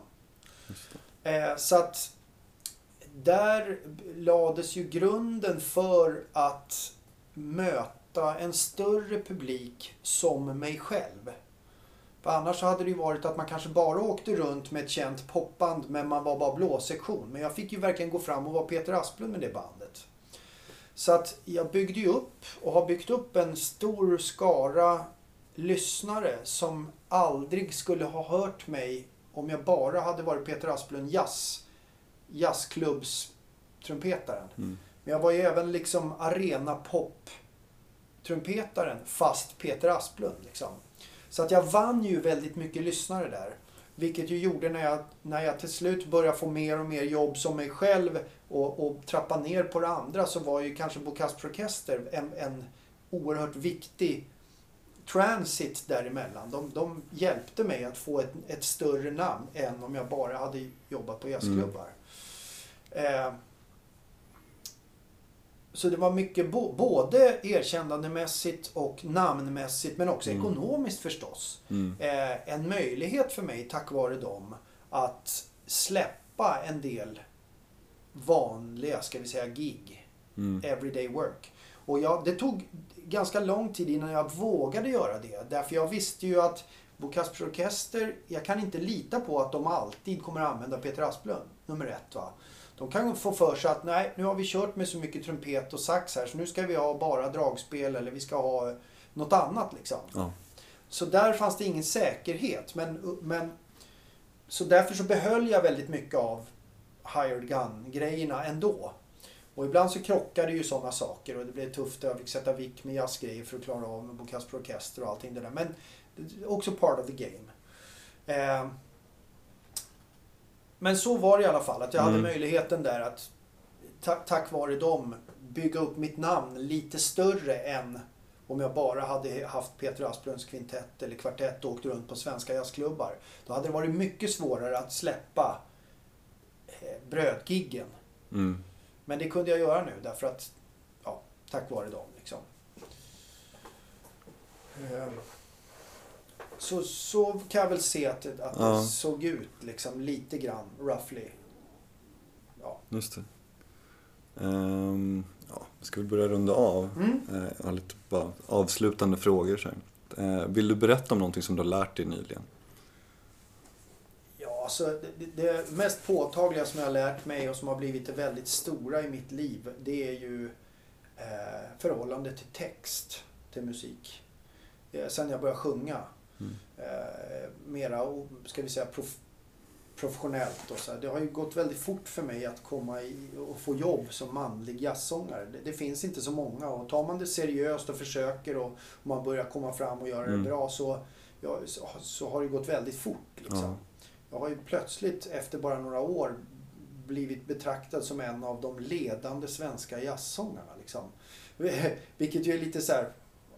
Eh, så att där lades ju grunden för att möta en större publik som mig själv. För annars hade det ju varit att man kanske bara åkte runt med ett känt popband men man var bara blåsektion. Men jag fick ju verkligen gå fram och vara Peter Asplund med det bandet. Så att jag byggde ju upp och har byggt upp en stor skara lyssnare som aldrig skulle ha hört mig om jag bara hade varit Peter Asplund jazz, jazzklubbstrumpetaren. Mm. Men jag var ju även liksom arena pop trumpetaren fast Peter Asplund. Liksom. Så att jag vann ju väldigt mycket lyssnare där. Vilket ju gjorde när jag, när jag till slut började få mer och mer jobb som mig själv och, och trappa ner på det andra så var ju kanske Bo Orkester en, en oerhört viktig transit däremellan. De, de hjälpte mig att få ett, ett större namn än om jag bara hade jobbat på jazzklubbar. Mm. Eh, så det var mycket bo, både erkännandemässigt och namnmässigt men också mm. ekonomiskt förstås. Mm. Eh, en möjlighet för mig tack vare dem att släppa en del vanliga, ska vi säga, gig. Mm. Everyday work. Och jag, det tog ganska lång tid innan jag vågade göra det. Därför jag visste ju att Bo Kaspers Orkester, jag kan inte lita på att de alltid kommer att använda Peter Asplund, nummer ett. Va? De kan få för sig att nej, nu har vi kört med så mycket trumpet och sax här så nu ska vi ha bara dragspel eller vi ska ha något annat liksom. Ja. Så där fanns det ingen säkerhet. Men, men, så därför så behöll jag väldigt mycket av hired gun-grejerna ändå. Och ibland så krockade ju sådana saker och det blev tufft. Jag fick sätta vick med jazzgrejer för att klara av med Bo Kasper Orkester och allting det där. Men också part of the game. Eh, men så var det i alla fall. Att jag mm. hade möjligheten där att tack vare dem bygga upp mitt namn lite större än om jag bara hade haft Peter Asplunds kvintett eller kvartett och åkt runt på svenska jazzklubbar. Då hade det varit mycket svårare att släppa eh, brödgiggen. Mm. Men det kunde jag göra nu därför att, ja, tack vare dem liksom. Ehm. Så, så kan jag väl se att, det, att Ja. det såg ut liksom lite grann, roughly. Ja. Just det. Ehm, ja, vi ska väl börja runda av. Mm. Eh, Jag har lite bara avslutande frågor. Så här. Eh, Vill du berätta om någonting som du har lärt dig nyligen? Ja, alltså det, det- mest påtagliga som jag har lärt mig och som har blivit det väldigt stora i mitt liv, det är ju eh, förhållandet till text, till musik. Eh, sen jag började sjunga, Mm. eh, mera, ska vi säga, prof, professionellt och så här. Det har ju gått väldigt fort för mig att komma i och få jobb som manlig jazzsångare. Det, det finns inte så många och tar man det seriöst och försöker och, och man börjar komma fram och göra Mm. det bra så, ja, så, så har det gått väldigt fort. Liksom. Ja. Jag har ju plötsligt efter bara några år blivit betraktad som en av de ledande svenska jazzsångarna. Liksom. Vilket ju är lite så här,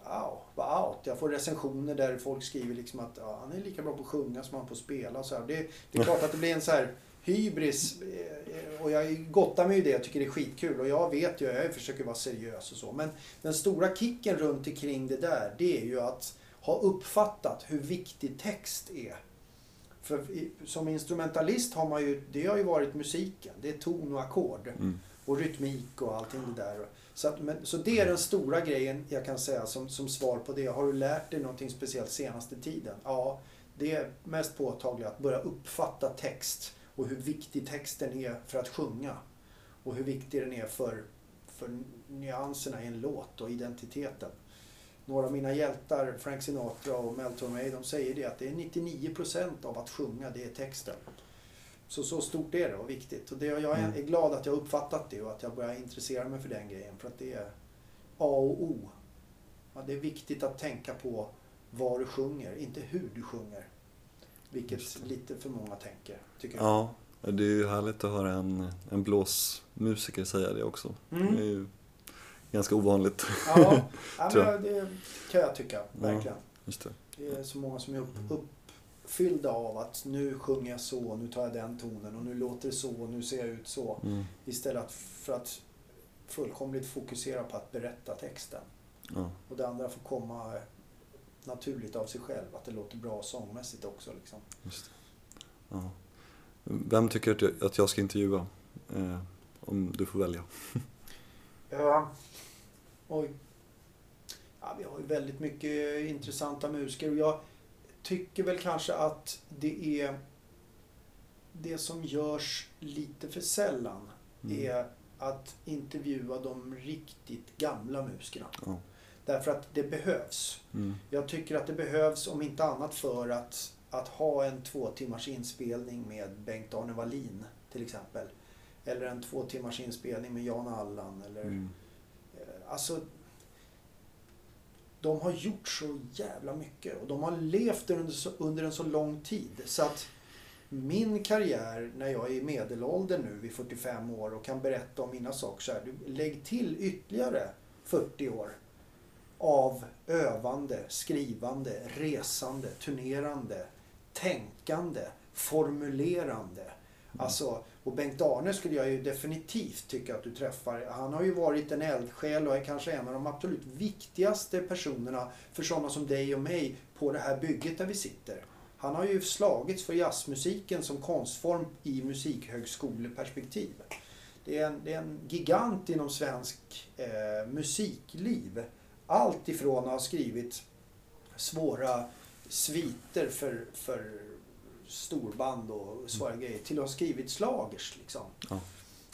wow, vad out. Jag får recensioner där folk skriver liksom att ja, han är lika bra på att sjunga som han på att spela. Så här. Det, det är klart att det blir en så här hybris eh, och jag gottar mig i det. Jag tycker det är skitkul och jag vet ju, jag försöker vara seriös och så. Men den stora kicken runt omkring det där, det är ju att ha uppfattat hur viktig text är. För som instrumentalist har man ju, det har ju varit musiken. Det är ton och ackord. Mm. Och rytmik och allting det där. Så, att, men, så det är den stora grejen jag kan säga som, som svar på det. Har du lärt dig någonting speciellt senaste tiden? Ja, det är mest påtagligt att börja uppfatta text och hur viktig texten är för att sjunga. Och hur viktig den är för, för nyanserna i en låt och identiteten. Några av mina hjältar, Frank Sinatra och Mel Tormé, de säger det att det är 99% av att sjunga, det är texten. Så, så stort är det och viktigt. Och det, jag är, Mm. är glad att jag uppfattat det och att jag börjar intressera mig för den grejen. För att det är A och O. Ja, det är viktigt att tänka på vad du sjunger, inte hur du sjunger. Vilket lite för många tänker, tycker jag. Ja, det är ju härligt att höra en, en blåsmusiker säga det också. Mm. Det är ju ganska ovanligt. Ja, ja men det kan jag tycka, verkligen. Just det. Det är så många som är upp, uppfyllda av att nu sjunger jag så, nu tar jag den tonen och nu låter det så och nu ser jag ut så. Mm. Istället för att fullkomligt fokusera på att berätta texten. Ja. Och det andra får komma naturligt av sig själv, att det låter bra sångmässigt också. Liksom. Just det. Ja. Vem tycker att jag, att jag ska intervjua? Eh, om du får välja. Ja. Oj. Ja, vi har ju väldigt mycket intressanta musiker och jag tycker väl kanske att det är det som görs lite för sällan Mm. är att intervjua de riktigt gamla musikerna. Ja. Därför att det behövs. Mm. Jag tycker att det behövs om inte annat för att, att ha en två timmars inspelning med Bengt-Arne Wallin till exempel. Eller en två timmars inspelning med Jan Allan. Eller, Mm. Alltså, de har gjort så jävla mycket och de har levt under så, under en så lång tid. Så att min karriär när jag är i medelåldern nu vid 45 år och kan berätta om mina saker så här. Lägg till ytterligare 40 år av övande, skrivande, resande, turnerande, tänkande, formulerande. Alltså, och Bengt-Arne skulle jag ju definitivt tycka att du träffar. Han har ju varit en eldsjäl och är kanske en av de absolut viktigaste personerna för sådana som dig och mig på det här bygget där vi sitter. Han har ju slagits för jazzmusiken som konstform i musikhögskoleperspektiv. Det är en, det är en gigant inom svensk eh, musikliv. Allt ifrån att ha skrivit svåra sviter för, för storband och svåra grejer till att ha skrivit slagers. Liksom. Ja.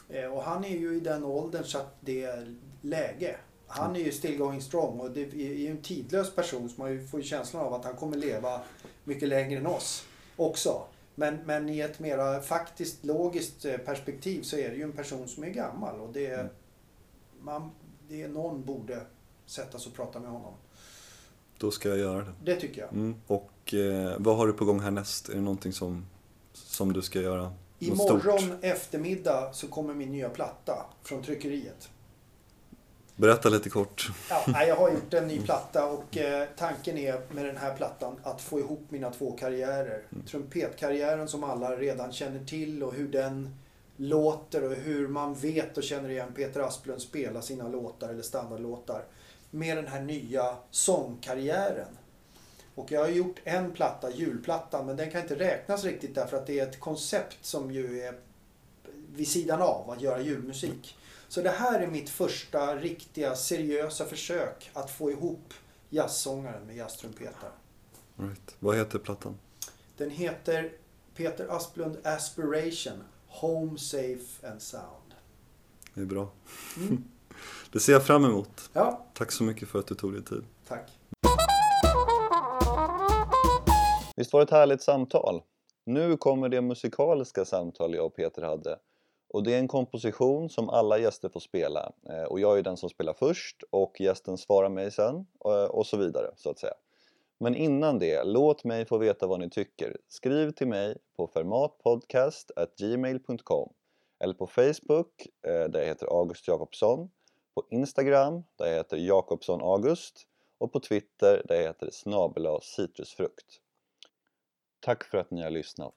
Eh, och han är ju i den åldern så att det är läge. Han är ju still going strong och det är ju en tidlös person som man får ju känslan av att han kommer leva mycket längre än oss också. Men, men i ett mera faktiskt logiskt eh, perspektiv så är det ju en person som är gammal och det är, Mm. man, det är någon borde sätta sig och prata med honom. Då ska jag göra det. Det tycker jag. Mm. Och eh, vad har du på gång härnäst? Är det någonting som, som du ska göra? Imorgon stort? eftermiddag så kommer min nya platta från tryckeriet. Berätta lite kort. Ja, jag har gjort en ny platta och eh, tanken är med den här plattan att få ihop mina två karriärer. Trumpetkarriären som alla redan känner till och hur den låter och hur man vet och känner igen Peter Asplund spela sina låtar eller standardlåtar. Med den här nya sångkarriären. Och jag har gjort en platta, julplattan, men den kan inte räknas riktigt därför att det är ett koncept som ju är vid sidan av att göra julmusik. Så det här är mitt första riktiga seriösa försök att få ihop jazzsångaren med jazztrumpeter. Right. Vad heter plattan? Den heter Peter Asplund Aspiration Home Safe and Sound. Det är bra. Mm. Det ser jag fram emot. Ja, Tack så mycket för att du tog dig tid. tack. Visst var det ett härligt samtal? Nu kommer det musikaliska samtal jag och Peter hade. Och det är en komposition som alla gäster får spela. Eh, Och jag är den som spelar först och gästen svarar mig sen eh, och så vidare så att säga. Men innan det, låt mig få veta vad ni tycker. Skriv till mig på fermatpodcast.gmail.com eller på Facebook eh, där jag heter August Jakobsson, på Instagram där jag heter Jakobsson August och på Twitter där jag heter snabel citrusfrukt. Tack för att ni har lyssnat.